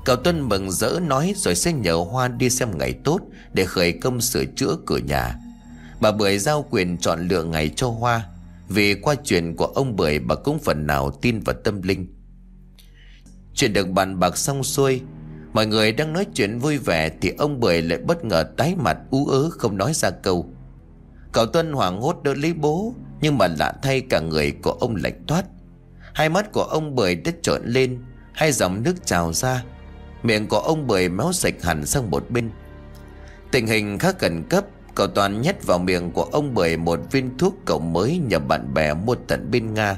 Cậu Tuân mừng rỡ nói rồi sẽ nhờ Hoa đi xem ngày tốt Để khởi công sửa chữa cửa nhà. Bà Bưởi giao quyền chọn lựa ngày cho Hoa. Vì qua chuyện của ông Bưởi bà cũng phần nào tin vào tâm linh. Chuyện được bàn bạc xong xuôi Mọi người đang nói chuyện vui vẻ Thì ông Bưởi lại bất ngờ tái mặt ú ớ không nói ra câu. Cậu Tuân hoảng hốt đỡ lấy bố, Nhưng mà lạ thay cả người của ông lạnh toát. Hai mắt của ông Bưởi đứt trộn lên, Hai dòng nước trào ra. Miệng của ông Bưởi méo sạch hẳn sang một bên. Tình hình khá khẩn cấp, Cậu Toàn nhét vào miệng của ông Bưởi một viên thuốc cậu mới nhờ bạn bè mua tận bên Nga.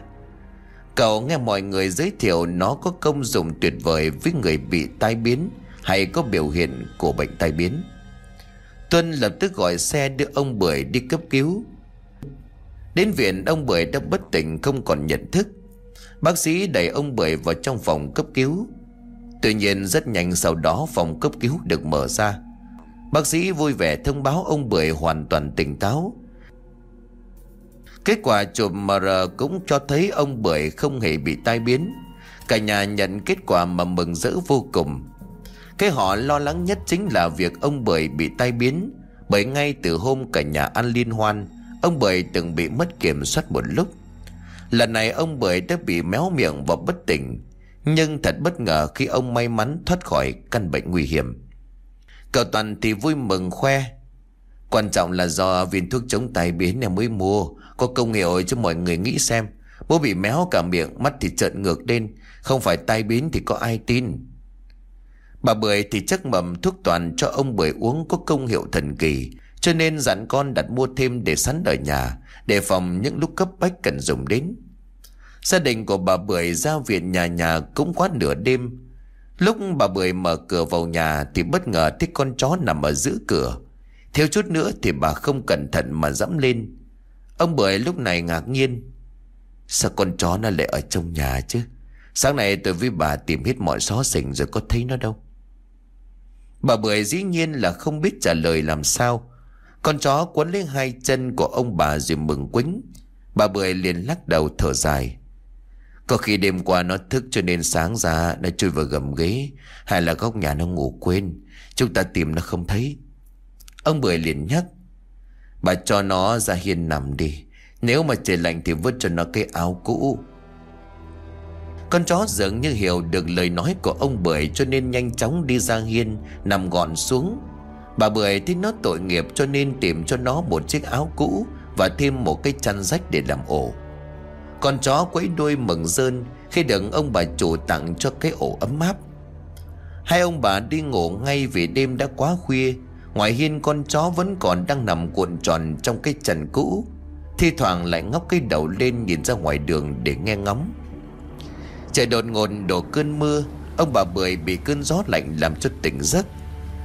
Cậu nghe mọi người giới thiệu nó có công dụng tuyệt vời với người bị tai biến hay có biểu hiện của bệnh tai biến. Tuân lập tức gọi xe đưa ông Bưởi đi cấp cứu. Đến viện, ông Bưởi đã bất tỉnh, không còn nhận thức. Bác sĩ đẩy ông Bưởi vào trong phòng cấp cứu. Tuy nhiên, rất nhanh sau đó, phòng cấp cứu được mở ra. Bác sĩ vui vẻ thông báo ông Bưởi hoàn toàn tỉnh táo Kết quả chụp MR cũng cho thấy ông Bưởi không hề bị tai biến. Cả nhà nhận kết quả mà mừng rỡ vô cùng. Cái họ lo lắng nhất chính là việc ông Bưởi bị tai biến. Bởi ngay từ hôm cả nhà ăn liên hoan, ông Bưởi từng bị mất kiểm soát một lúc. Lần này ông Bưởi đã bị méo miệng và bất tỉnh. Nhưng thật bất ngờ khi ông may mắn thoát khỏi căn bệnh nguy hiểm. Cậu Toàn thì vui mừng khoe. Quan trọng là do viên thuốc chống tai biến em mới mua có công hiệu cho mọi người nghĩ xem. Bố bị méo cả miệng, Mắt thì trợn ngược lên. Không phải tai biến thì có ai tin. Bà Bưởi thì chắc mầm thuốc toàn cho ông Bưởi uống có công hiệu thần kỳ. Cho nên dặn con đặt mua thêm để sẵn ở nhà, Để phòng những lúc cấp bách cần dùng đến. Gia đình của bà Bưởi ra viện nhà nhà cũng quá nửa đêm. Lúc bà Bưởi mở cửa vào nhà Thì bất ngờ thấy con chó nằm ở giữa cửa. Thiếu chút nữa thì bà không cẩn thận mà dẫm lên. Ông Bưởi lúc này ngạc nhiên. Sao con chó nó lại ở trong nhà chứ? Sáng nay tôi với bà tìm hết mọi xó xỉnh rồi có thấy nó đâu. Bà Bưởi dĩ nhiên là không biết trả lời làm sao. Con chó quấn lên hai chân của ông bà rồi mừng quính. Bà Bưởi liền lắc đầu thở dài. Có khi đêm qua nó thức cho nên sáng ra Nó chui vào gầm ghế, Hay là góc nhà nó ngủ quên. Chúng ta tìm nó không thấy. Ông Bưởi liền nhắc. Bà cho nó ra hiên nằm đi. Nếu mà trời lạnh thì vứt cho nó cái áo cũ. Con chó dường như hiểu được lời nói của ông Bưởi Cho nên nhanh chóng đi ra hiên, Nằm gọn xuống. Bà Bưởi thấy nó tội nghiệp cho nên tìm cho nó một chiếc áo cũ Và thêm một cái chăn rách để làm ổ. Con chó quấy đuôi mừng rơn Khi được ông bà chủ tặng cho cái ổ ấm áp. Hai ông bà đi ngủ ngay vì đêm đã quá khuya Ngoài hiên con chó vẫn còn đang nằm cuộn tròn trong cái trần cũ. Thi thoảng lại ngóc cái đầu lên nhìn ra ngoài đường để nghe ngóng. Trời đột ngột đổ cơn mưa, Ông bà Bưởi bị cơn gió lạnh làm cho tỉnh giấc.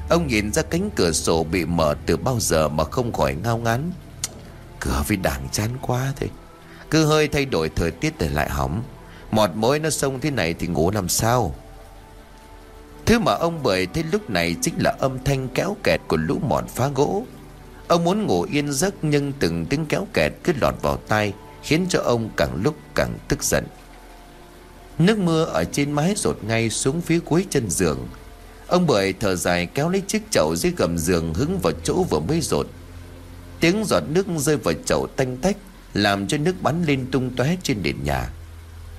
Ông nhìn ra cánh cửa sổ bị mở từ bao giờ mà không khỏi ngao ngán. Cửa vì đảng chán quá thế. Cứ hơi thay đổi thời tiết để lại hỏng. Mọt mối nó sông thế này thì ngủ làm sao? Thứ mà ông bởi thấy lúc này chính là âm thanh kéo kẹt của lũ mòn phá gỗ. Ông muốn ngủ yên giấc nhưng từng tiếng kéo kẹt cứ lọt vào tai, Khiến cho ông càng lúc càng tức giận. Nước mưa ở trên mái rột ngay xuống phía cuối chân giường. Ông bởi thở dài kéo lấy chiếc chậu dưới gầm giường hứng vào chỗ vừa mới rột. Tiếng giọt nước rơi vào chậu tanh tách, Làm cho nước bắn lên tung tóe trên nền nhà.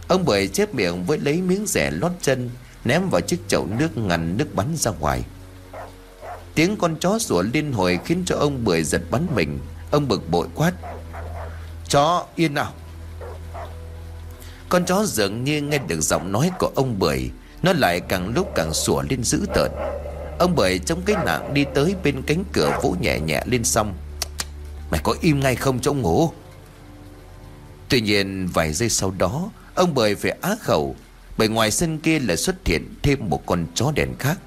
Ông bởi chép miệng với lấy miếng rẻ lót chân Ném vào chiếc chậu nước ngăn nước bắn ra ngoài. Tiếng con chó sủa liên hồi khiến cho ông bưởi giật bắn mình. Ông bực bội quát, Chó, yên nào. Con chó dường như nghe được giọng nói của ông bưởi Nó lại càng lúc càng sủa lên dữ tợn. Ông bưởi trong cái nạng đi tới bên cánh cửa vỗ nhẹ nhẹ lên xong. Mày có im ngay không cho ông ngủ? Tuy nhiên vài giây sau đó, Ông bưởi phải á khẩu bởi ngoài sân kia lại xuất hiện thêm một con chó đèn khác.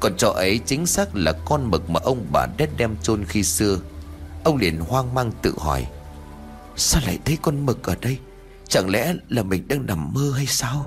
Con chó ấy chính xác là con mực mà ông bà đét đem chôn khi xưa. Ông liền hoang mang tự hỏi, Sao lại thấy con mực ở đây? Chẳng lẽ là mình đang nằm mơ hay sao?